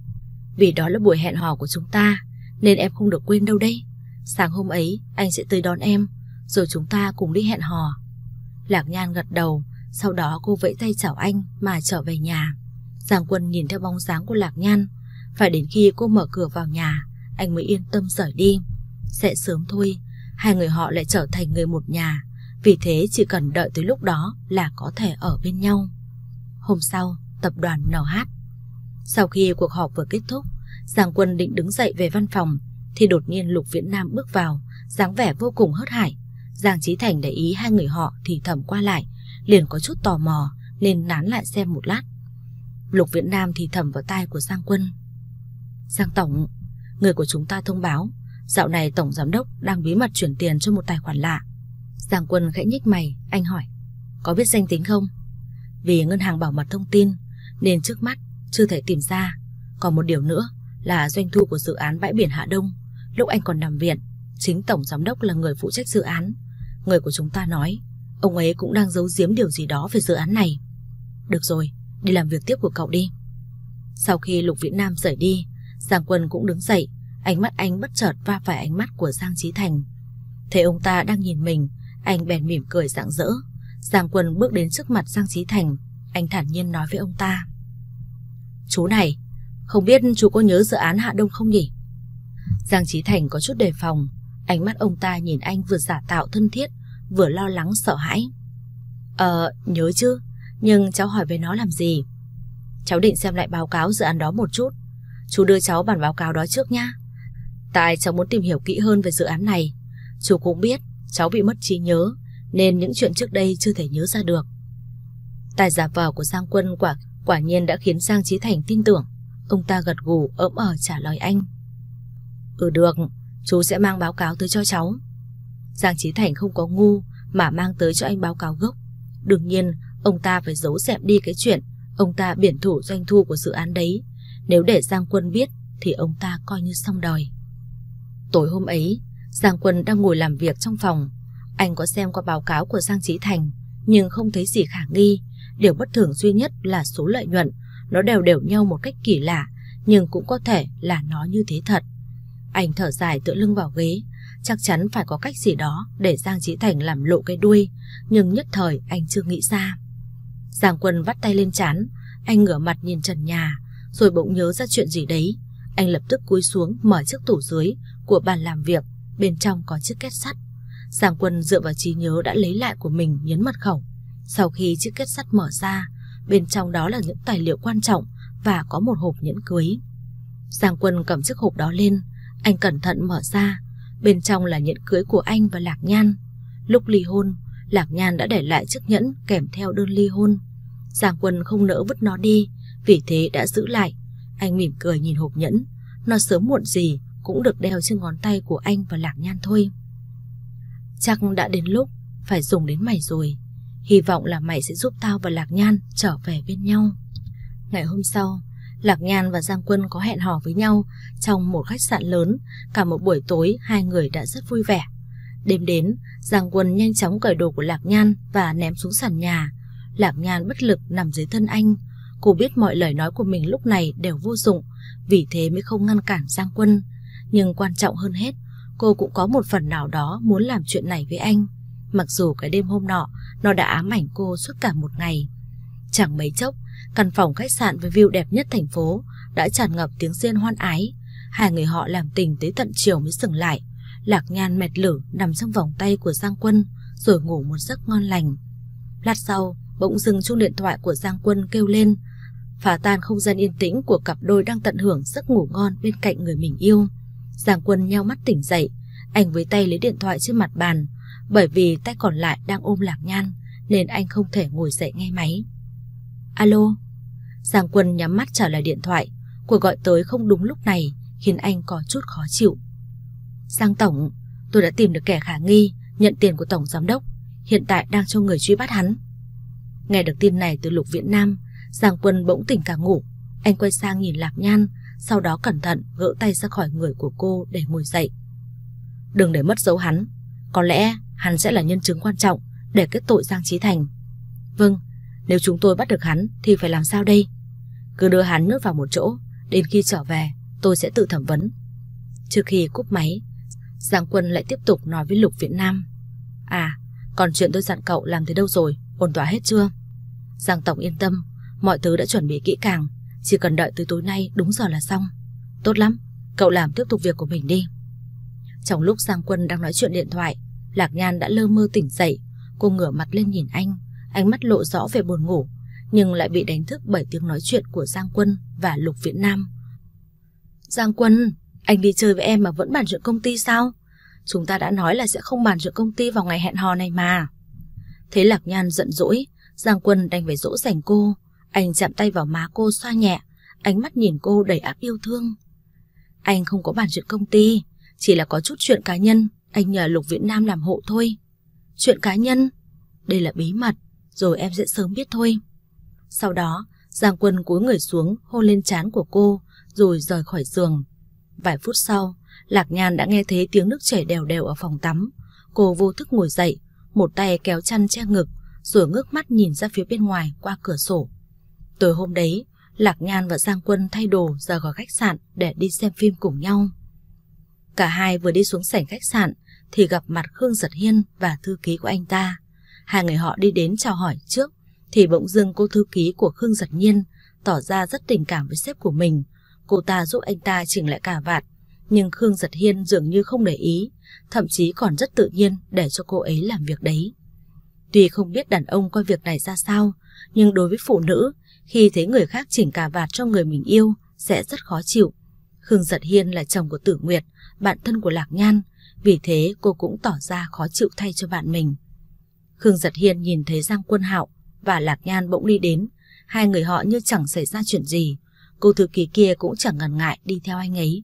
Vì đó là buổi hẹn hò của chúng ta Nên em không được quên đâu đây Sáng hôm ấy anh sẽ tới đón em Rồi chúng ta cùng đi hẹn hò. Lạc Nhan gật đầu, sau đó cô vẫy tay chào anh mà trở về nhà. Giang Quân nhìn theo bóng dáng của Lạc Nhan, phải đến khi cô mở cửa vào nhà, anh mới yên tâm rời đi. Sẽ sớm thôi, hai người họ lại trở thành người một nhà, vì thế chỉ cần đợi tới lúc đó là có thể ở bên nhau. Hôm sau, tập đoàn NH. Sau khi cuộc họp vừa kết thúc, Giang Quân định đứng dậy về văn phòng, thì đột nhiên Lục Viễn Nam bước vào, dáng vẻ vô cùng hớt hải. Giang Chí Thành để ý hai người họ thì thầm qua lại, liền có chút tò mò nên nán lại xem một lát. Lục Viễn Nam thì thầm vào tai của Giang Quân. Giang Tổng, người của chúng ta thông báo, dạo này Tổng Giám Đốc đang bí mật chuyển tiền cho một tài khoản lạ. Giang Quân khẽ nhích mày, anh hỏi, có biết danh tính không? Vì ngân hàng bảo mật thông tin nên trước mắt chưa thể tìm ra. Còn một điều nữa là doanh thu của dự án bãi biển Hạ Đông. Lúc anh còn nằm viện, chính Tổng Giám Đốc là người phụ trách dự án Người của chúng ta nói Ông ấy cũng đang giấu giếm điều gì đó về dự án này Được rồi Đi làm việc tiếp của cậu đi Sau khi Lục Viễn Nam rời đi Giang Quân cũng đứng dậy Ánh mắt anh bất chợt va phải ánh mắt của Giang Trí Thành. Thấy ông ta đang nhìn mình, Anh bèn mỉm cười rạng rỡ. Giang Quân bước đến trước mặt Giang Trí Thành, Anh thản nhiên nói với ông ta. Chú này, Không biết chú có nhớ dự án Hạ Đông không nhỉ? Giang Trí Thành có chút đề phòng. Ánh mắt ông ta nhìn anh vừa giả tạo thân thiết, Vừa lo lắng sợ hãi. Ờ nhớ chứ, Nhưng cháu hỏi về nó làm gì? Cháu định xem lại báo cáo dự án đó một chút. Chú đưa cháu bản báo cáo đó trước nha." Tại cháu muốn tìm hiểu kỹ hơn về dự án này. Chú cũng biết Cháu bị mất trí nhớ, Nên những chuyện trước đây chưa thể nhớ ra được. Tài giả vờ của Giang Quân quả quả nhiên đã khiến Giang Trí Thành tin tưởng. Ông ta gật gù ấm ở ờ trả lời anh. Ừ được, Chú sẽ mang báo cáo tới cho cháu. Giang Trí Thành không có ngu Mà mang tới cho anh báo cáo gốc. Đương nhiên, ông ta phải giấu dẹp đi cái chuyện Ông ta biển thủ doanh thu của dự án đấy. Nếu để Giang Quân biết, Thì ông ta coi như xong đời. Tối hôm ấy, Giang Quân đang ngồi làm việc trong phòng. Anh có xem qua báo cáo của Giang Trí Thành, Nhưng không thấy gì khả nghi. Điều bất thường duy nhất là số lợi nhuận. Nó đều đều nhau một cách kỳ lạ, Nhưng cũng có thể là nó như thế thật. Anh thở dài tựa lưng vào ghế. Chắc chắn phải có cách gì đó Để Giang Trí Thành làm lộ cái đuôi, Nhưng nhất thời anh chưa nghĩ ra. Giang Quân vắt tay lên chán Anh ngửa mặt nhìn trần nhà, Rồi bỗng nhớ ra chuyện gì đấy. Anh lập tức cúi xuống mở chiếc tủ dưới Của bàn làm việc Bên trong có chiếc két sắt Giang Quân dựa vào trí nhớ đã lấy lại của mình nhấn mật khẩu. Sau khi chiếc kết sắt mở ra, bên trong đó là những tài liệu quan trọng và có một hộp nhẫn cưới. Giang Quân cầm chiếc hộp đó lên, anh cẩn thận mở ra, bên trong là nhẫn cưới của anh và Lạc Nhan. Lúc ly hôn, Lạc Nhan đã để lại chiếc nhẫn kèm theo đơn ly hôn. Giang Quân không nỡ vứt nó đi, vì thế đã giữ lại. Anh mỉm cười nhìn hộp nhẫn, nó sớm muộn gì cũng được đeo trên ngón tay của anh và Lạc Nhan thôi. Chắc đã đến lúc phải dùng đến mày rồi. Hy vọng là mày sẽ giúp tao và Lạc Nhan trở về bên nhau. Ngày hôm sau, Lạc Nhan và Giang Quân có hẹn hò với nhau trong một khách sạn lớn. Cả một buổi tối hai người đã rất vui vẻ. Đêm đến, Giang Quân nhanh chóng cởi đồ của Lạc Nhan và ném xuống sàn nhà. Lạc Nhan bất lực nằm dưới thân anh. Cô biết mọi lời nói của mình lúc này đều vô dụng, vì thế mới không ngăn cản Giang Quân. Nhưng quan trọng hơn hết, cô cũng có một phần nào đó muốn làm chuyện này với anh. Mặc dù cái đêm hôm nọ, nó đã ám ảnh cô suốt cả một ngày. Chẳng mấy chốc, căn phòng khách sạn với view đẹp nhất thành phố đã tràn ngập tiếng riêng hoan ái. Hai người họ làm tình tới tận chiều mới dừng lại. Lạc Nhan mệt lử nằm trong vòng tay của Giang Quân rồi ngủ một giấc ngon lành. Lát sau, bỗng dừng chuông điện thoại của Giang Quân kêu lên, phá tan không gian yên tĩnh của cặp đôi đang tận hưởng giấc ngủ ngon bên cạnh người mình yêu. Giang Quân nheo mắt tỉnh dậy, anh với tay lấy điện thoại trên mặt bàn, bởi vì tay còn lại đang ôm Lạc Nhan nên anh không thể ngồi dậy nghe máy. Alo? Giang Quân nhắm mắt trả lời điện thoại, cuộc gọi tới không đúng lúc này khiến anh có chút khó chịu. Giang Tổng, tôi đã tìm được kẻ khả nghi nhận tiền của Tổng Giám Đốc, hiện tại đang cho người truy bắt hắn. Nghe được tin này từ Lục Viễn Nam, Giang Quân bỗng tỉnh cả ngủ. Anh quay sang nhìn Lạc Nhan, sau đó cẩn thận gỡ tay ra khỏi người của cô để ngồi dậy. Đừng để mất dấu hắn, có lẽ hắn sẽ là nhân chứng quan trọng để kết tội Giang Trí Thành. Vâng, nếu chúng tôi bắt được hắn thì phải làm sao đây? Cứ đưa hắn nhốt vào một chỗ, đến khi trở về tôi sẽ tự thẩm vấn. Trước khi cúp máy, Giang Quân lại tiếp tục nói với Lục Viễn Nam. À, còn chuyện tôi dặn cậu làm thế đâu rồi, ổn tỏa hết chưa? Giang Tổng yên tâm, mọi thứ đã chuẩn bị kỹ càng, chỉ cần đợi tới tối nay đúng giờ là xong. Tốt lắm, cậu làm tiếp tục việc của mình đi. Trong lúc Giang Quân đang nói chuyện điện thoại, Lạc Nhan đã lơ mơ tỉnh dậy, cô ngửa mặt lên nhìn anh, ánh mắt lộ rõ về buồn ngủ, nhưng lại bị đánh thức bởi tiếng nói chuyện của Giang Quân và Lục Viễn Nam. Giang Quân, anh đi chơi với em mà vẫn bàn chuyện công ty sao? Chúng ta đã nói là sẽ không bàn chuyện công ty vào ngày hẹn hò này mà. Thấy Lạc Nhan giận dỗi, Giang Quân đành phải dỗ dành cô. Anh chạm tay vào má cô xoa nhẹ, ánh mắt nhìn cô đầy áp yêu thương. Anh không có bàn chuyện công ty, chỉ là có chút chuyện cá nhân, anh nhờ Lục Viễn Nam làm hộ thôi. Chuyện cá nhân? Đây là bí mật, rồi em sẽ sớm biết thôi. Sau đó, Giang Quân cúi người xuống hôn lên trán của cô, rồi rời khỏi giường. Vài phút sau, Lạc Nhan đã nghe thấy tiếng nước chảy đều đều ở phòng tắm. Cô vô thức ngồi dậy, một tay kéo chăn che ngực, rồi ngước mắt nhìn ra phía bên ngoài qua cửa sổ. Tối hôm đấy, Lạc Nhan và Giang Quân thay đồ ra khỏi khách sạn để đi xem phim cùng nhau. Cả hai vừa đi xuống sảnh khách sạn thì gặp mặt Khương Giật Hiên và thư ký của anh ta. Hai người họ đi đến chào hỏi trước thì bỗng dưng cô thư ký của Khương Giật Nhiên tỏ ra rất tình cảm với sếp của mình. Cô ta giúp anh ta chỉnh lại cà vạt nhưng Khương Giật Hiên dường như không để ý, thậm chí còn rất tự nhiên để cho cô ấy làm việc đấy. Tuy không biết đàn ông coi việc này ra sao, nhưng đối với phụ nữ, khi thấy người khác chỉnh cà vạt cho người mình yêu sẽ rất khó chịu. Khương Giật Hiên là chồng của Tử Nguyệt, bạn thân của Lạc Nhan, vì thế cô cũng tỏ ra khó chịu thay cho bạn mình. Khương Giật Hiên nhìn thấy Giang Quân Hạo và Lạc Nhan bỗng đi đến, hai người họ như chẳng xảy ra chuyện gì. Cô thư ký kia cũng chẳng ngần ngại đi theo anh ấy.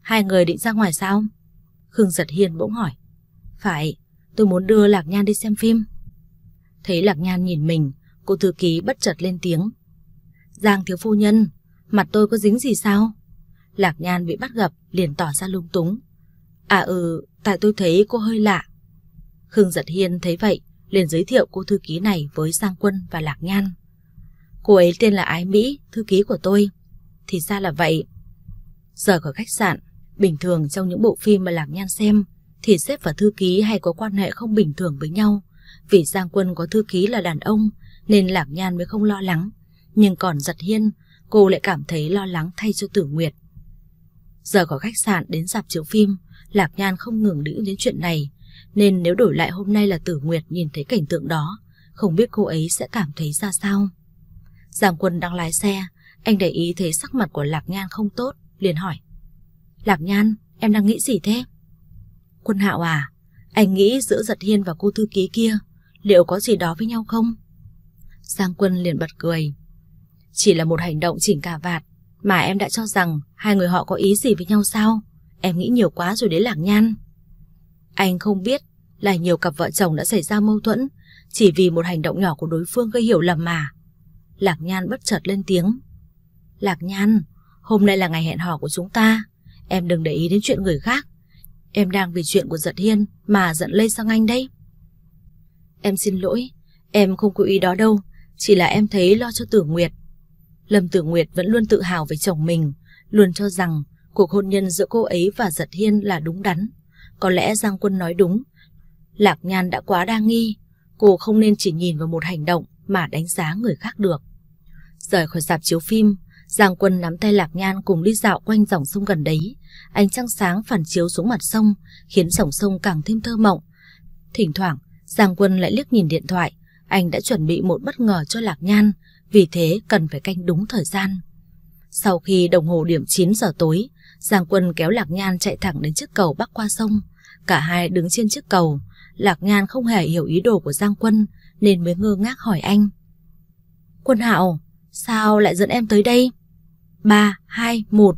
Hai người định ra ngoài sao? Khương Giật Hiên bỗng hỏi. Phải, tôi muốn đưa Lạc Nhan đi xem phim. Thấy Lạc Nhan nhìn mình, cô thư ký bất chợt lên tiếng. Giang thiếu phu nhân, mặt tôi có dính gì sao? Lạc Nhan bị bắt gặp liền tỏ ra lung túng. À ừ, tại tôi thấy cô hơi lạ. Khương Giật Hiên thấy vậy, liền giới thiệu cô thư ký này với Giang Quân và Lạc Nhan. Cô ấy tên là Ái Mỹ, thư ký của tôi. Thì ra là vậy. Rời khỏi khách sạn, bình thường trong những bộ phim mà Lạc Nhan xem, thì sếp và thư ký hay có quan hệ không bình thường với nhau. Vì Giang Quân có thư ký là đàn ông, nên Lạc Nhan mới không lo lắng. Nhưng còn Giật Hiên, cô lại cảm thấy lo lắng thay cho Tử Nguyệt. Giờ khỏi khách sạn đến dạp chiếu phim, Lạc Nhan không ngừng nghĩ đến chuyện này. nên nếu đổi lại hôm nay là Tử Nguyệt nhìn thấy cảnh tượng đó, không biết cô ấy sẽ cảm thấy ra sao. Giang quân đang lái xe, anh để ý thấy sắc mặt của Lạc Nhan không tốt, liền hỏi. Lạc Nhan, em đang nghĩ gì thế? Quân Hạo à, anh nghĩ giữa Giật Hiên và cô thư ký kia liệu có gì đó với nhau không? Giang Quân liền bật cười. Chỉ là một hành động chỉnh cả vạt mà em đã cho rằng hai người họ có ý gì với nhau sao? Em nghĩ nhiều quá rồi đấy Lạc Nhan. Anh không biết là nhiều cặp vợ chồng đã xảy ra mâu thuẫn chỉ vì một hành động nhỏ của đối phương gây hiểu lầm mà. Lạc Nhan bất chợt lên tiếng. Lạc Nhan, hôm nay là ngày hẹn hò của chúng ta. Em đừng để ý đến chuyện người khác. Em đang vì chuyện của giật hiên mà giận lây sang anh đây. Em xin lỗi, em không có ý đó đâu, chỉ là em thấy lo cho Tử Nguyệt. Lâm Tử Nguyệt vẫn luôn tự hào về chồng mình, luôn cho rằng cuộc hôn nhân giữa cô ấy và Giật Hiên là đúng đắn. Có lẽ Giang Quân nói đúng. Lạc Nhan đã quá đa nghi, cô không nên chỉ nhìn vào một hành động mà đánh giá người khác được. Rời khỏi dạp chiếu phim, Giang Quân nắm tay Lạc Nhan cùng đi dạo quanh dòng sông gần đấy. Ánh trăng sáng phản chiếu xuống mặt sông, khiến dòng sông càng thêm thơ mộng. Thỉnh thoảng, Giang Quân lại liếc nhìn điện thoại, anh đã chuẩn bị một bất ngờ cho Lạc Nhan, vì thế cần phải canh đúng thời gian. Sau khi đồng hồ điểm 9 giờ tối, Giang Quân kéo Lạc Nhan chạy thẳng đến chiếc cầu bắc qua sông. Cả hai đứng trên chiếc cầu, Lạc Nhan không hề hiểu ý đồ của Giang Quân nên mới ngơ ngác hỏi anh. Quân Hạo, sao lại dẫn em tới đây? 3, 2, 1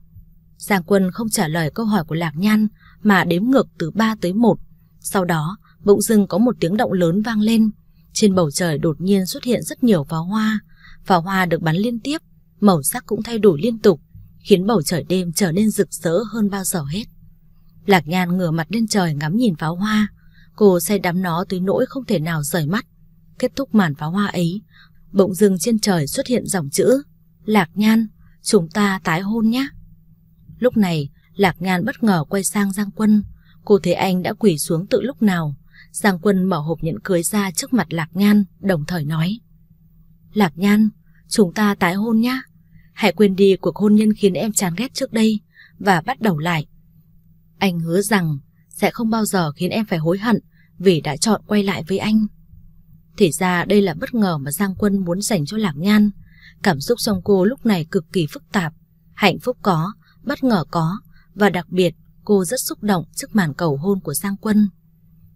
Giang Quân không trả lời câu hỏi của Lạc Nhan mà đếm ngược từ 3 tới 1. Sau đó, bỗng dưng có một tiếng động lớn vang lên. Trên bầu trời đột nhiên xuất hiện rất nhiều pháo hoa. Pháo hoa được bắn liên tiếp, màu sắc cũng thay đổi liên tục, khiến bầu trời đêm trở nên rực rỡ hơn bao giờ hết. Lạc Nhan ngửa mặt lên trời ngắm nhìn pháo hoa. Cô say đắm nó tới nỗi không thể nào rời mắt. Kết thúc màn pháo hoa ấy, bỗng dưng trên trời xuất hiện dòng chữ Lạc Nhan, chúng ta tái hôn nhé. Lúc này, Lạc Nhan bất ngờ quay sang Giang Quân. Cô thấy anh đã quỳ xuống tự lúc nào. Giang Quân mở hộp nhẫn cưới ra trước mặt Lạc Nhan, đồng thời nói. Lạc Nhan, chúng ta tái hôn nhé. Hãy quên đi cuộc hôn nhân khiến em chán ghét trước đây và bắt đầu lại. Anh hứa rằng sẽ không bao giờ khiến em phải hối hận vì đã chọn quay lại với anh. Thì ra đây là bất ngờ mà Giang Quân muốn dành cho Lạc Nhan. Cảm xúc trong cô lúc này cực kỳ phức tạp. Hạnh phúc có, bất ngờ có, và đặc biệt cô rất xúc động trước màn cầu hôn của Giang Quân.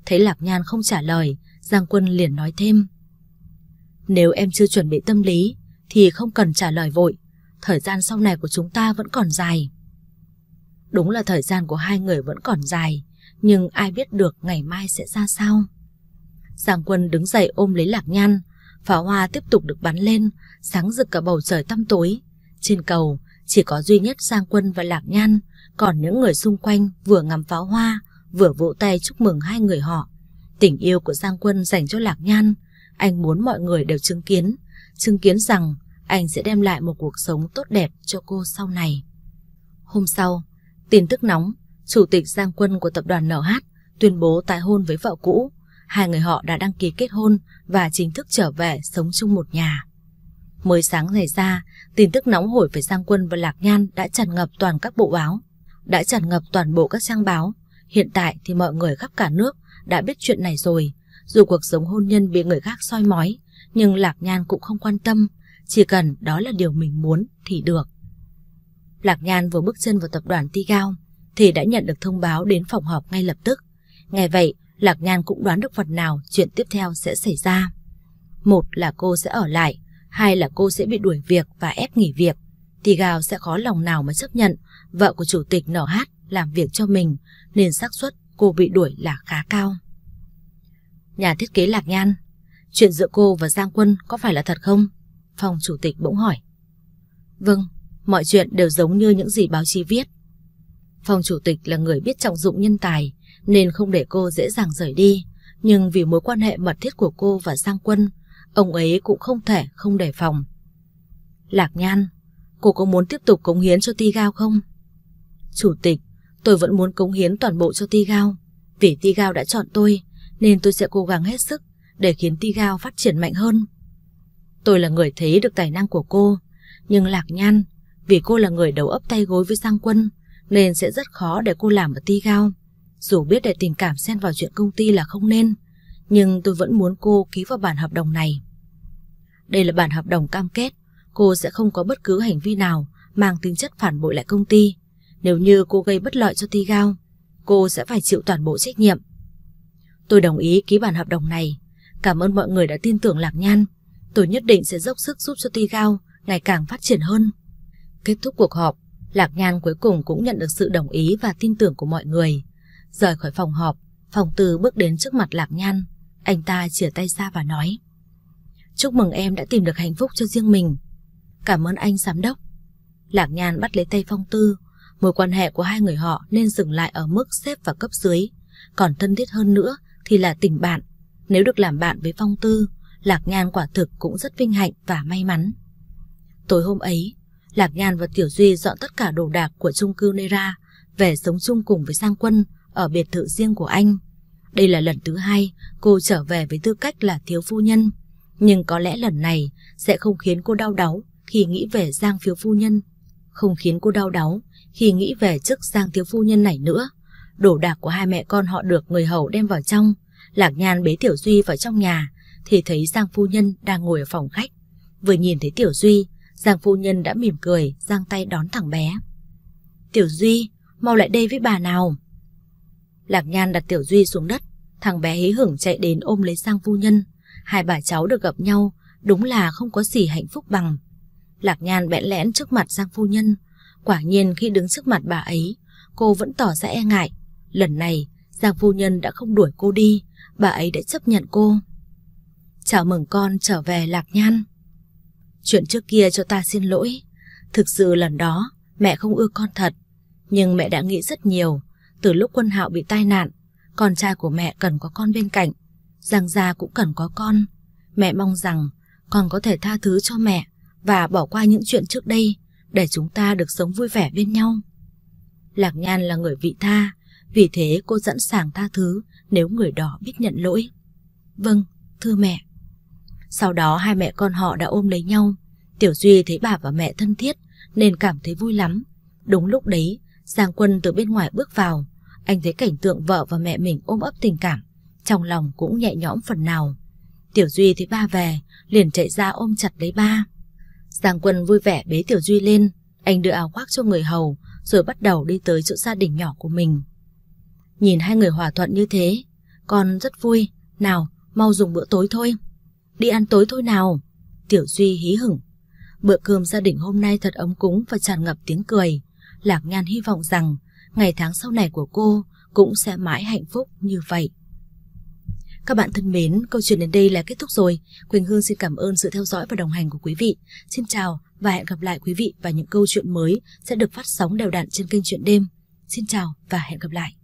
Thấy Lạc Nhan không trả lời, Giang Quân liền nói thêm. Nếu em chưa chuẩn bị tâm lý, thì không cần trả lời vội. Thời gian sau này của chúng ta vẫn còn dài. Đúng là thời gian của hai người vẫn còn dài, nhưng ai biết được ngày mai sẽ ra sao. Giang Quân đứng dậy ôm lấy Lạc Nhan, pháo hoa tiếp tục được bắn lên, sáng rực cả bầu trời tăm tối. Trên cầu, chỉ có duy nhất Giang Quân và Lạc Nhan, còn những người xung quanh vừa ngắm pháo hoa, vừa vỗ tay chúc mừng hai người họ. Tình yêu của Giang Quân dành cho Lạc Nhan, anh muốn mọi người đều chứng kiến, chứng kiến rằng anh sẽ đem lại một cuộc sống tốt đẹp cho cô sau này. Hôm sau, tin tức nóng, Chủ tịch Giang Quân của tập đoàn NH tuyên bố tái hôn với vợ cũ. Hai người họ đã đăng ký kết hôn và chính thức trở về sống chung một nhà. Mới sáng ngày ra, tin tức nóng hổi về Giang Quân và Lạc Nhan đã tràn ngập toàn các bộ báo, đã tràn ngập toàn bộ các trang báo. Hiện tại thì mọi người khắp cả nước đã biết chuyện này rồi. Dù cuộc sống hôn nhân bị người khác soi mói, nhưng Lạc Nhan cũng không quan tâm, chỉ cần đó là điều mình muốn thì được. Lạc Nhan vừa bước chân vào tập đoàn Tigao thì đã nhận được thông báo đến phòng họp ngay lập tức. Nghe vậy, Lạc Nhan cũng đoán được phần nào chuyện tiếp theo sẽ xảy ra. Một là cô sẽ ở lại, hai là cô sẽ bị đuổi việc và ép nghỉ việc. Tigao Gào sẽ khó lòng nào mà chấp nhận vợ của chủ tịch NH làm việc cho mình nên xác suất cô bị đuổi là khá cao. Nhà thiết kế Lạc Nhan, chuyện giữa cô và Giang Quân có phải là thật không? Phòng chủ tịch bỗng hỏi. Vâng, mọi chuyện đều giống như những gì báo chí viết. Phòng chủ tịch là người biết trọng dụng nhân tài nên không để cô dễ dàng rời đi. Nhưng vì mối quan hệ mật thiết của cô và Giang Quân, ông ấy cũng không thể không đề phòng. Lạc Nhan, cô có muốn tiếp tục cống hiến cho Ti Gao không? Chủ tịch, tôi vẫn muốn cống hiến toàn bộ cho Ti Gao. Vì Ti Gao đã chọn tôi, nên tôi sẽ cố gắng hết sức để khiến Ti Gao phát triển mạnh hơn. Tôi là người thấy được tài năng của cô, nhưng Lạc Nhan, vì cô là người đầu ấp tay gối với Giang Quân, nên sẽ rất khó để cô làm ở Ti Gao. Dù biết để tình cảm xen vào chuyện công ty là không nên, nhưng tôi vẫn muốn cô ký vào bản hợp đồng này. Đây là bản hợp đồng cam kết, cô sẽ không có bất cứ hành vi nào mang tính chất phản bội lại công ty. Nếu như cô gây bất lợi cho Tigao, cô sẽ phải chịu toàn bộ trách nhiệm. Tôi đồng ý ký bản hợp đồng này. Cảm ơn mọi người đã tin tưởng Lạc Nhan. Tôi nhất định sẽ dốc sức giúp cho Tigao ngày càng phát triển hơn. Kết thúc cuộc họp, Lạc Nhan cuối cùng cũng nhận được sự đồng ý và tin tưởng của mọi người. Rời khỏi phòng họp, phòng Tư bước đến trước mặt Lạc Nhan. Anh ta chìa tay ra và nói Chúc mừng em đã tìm được hạnh phúc cho riêng mình. Cảm ơn anh giám đốc. Lạc Nhan bắt lấy tay Phong Tư. Mối quan hệ của hai người họ nên dừng lại ở mức xếp và cấp dưới. Còn thân thiết hơn nữa thì là tình bạn. Nếu được làm bạn với Phong Tư, Lạc Nhan quả thực cũng rất vinh hạnh và may mắn. Tối hôm ấy, Lạc Nhan và Tiểu Duy dọn tất cả đồ đạc của chung cư Nera về sống chung cùng với Giang Quân ở biệt thự riêng của anh. Đây là lần thứ hai cô trở về với tư cách là thiếu phu nhân. Nhưng có lẽ lần này sẽ không khiến cô đau đáu khi nghĩ về Giang phiếu phu nhân. Không khiến cô đau đáu khi nghĩ về chức Giang thiếu phu nhân này nữa. Đồ đạc của hai mẹ con họ được người hầu đem vào trong. Lạc Nhan bế Tiểu Duy vào trong nhà thì thấy Giang phu nhân đang ngồi ở phòng khách. Vừa nhìn thấy Tiểu Duy, Giang phu nhân đã mỉm cười, giang tay đón thằng bé. Tiểu Duy, mau lại đây với bà nào. Lạc Nhan đặt Tiểu Duy xuống đất, thằng bé hí hửng chạy đến ôm lấy Giang phu nhân. Hai bà cháu được gặp nhau, đúng là không có gì hạnh phúc bằng. Lạc Nhan bẽn lẽn trước mặt Giang phu nhân. Quả nhiên khi đứng trước mặt bà ấy, cô vẫn tỏ ra e ngại. Lần này, Giang phu nhân đã không đuổi cô đi, bà ấy đã chấp nhận cô. Chào mừng con trở về Lạc Nhan. Chuyện trước kia cho ta xin lỗi. Thực sự lần đó, mẹ không ưa con thật. Nhưng mẹ đã nghĩ rất nhiều. Từ lúc quân hạo bị tai nạn, con trai của mẹ cần có con bên cạnh. Giang Gia cũng cần có con. Mẹ mong rằng con có thể tha thứ cho mẹ và bỏ qua những chuyện trước đây để chúng ta được sống vui vẻ bên nhau. Lạc Nhan là người vị tha, vì thế cô sẵn sàng tha thứ nếu người đó biết nhận lỗi. Vâng, thưa mẹ. Sau đó hai mẹ con họ đã ôm lấy nhau. Tiểu Duy thấy bà và mẹ thân thiết nên cảm thấy vui lắm. Đúng lúc đấy, Giang Quân từ bên ngoài bước vào. Anh thấy cảnh tượng vợ và mẹ mình ôm ấp tình cảm. Trong lòng cũng nhẹ nhõm phần nào. Tiểu Duy thấy ba về, liền chạy ra ôm chặt lấy ba. Giang Quân vui vẻ bế Tiểu Duy lên. Anh đưa áo khoác cho người hầu, rồi bắt đầu đi tới chỗ gia đình nhỏ của mình. Nhìn hai người hòa thuận như thế, con rất vui. Nào, mau dùng bữa tối thôi. Đi ăn tối thôi nào. Tiểu Duy hí hửng. Bữa cơm gia đình hôm nay thật ấm cúng và tràn ngập tiếng cười. Lạc Nhan hy vọng rằng ngày tháng sau này của cô cũng sẽ mãi hạnh phúc như vậy. Các bạn thân mến, câu chuyện đến đây là kết thúc rồi. Quỳnh Hương xin cảm ơn sự theo dõi và đồng hành của quý vị. Xin chào và hẹn gặp lại quý vị và những câu chuyện mới sẽ được phát sóng đều đặn trên kênh Chuyện Đêm. Xin chào và hẹn gặp lại.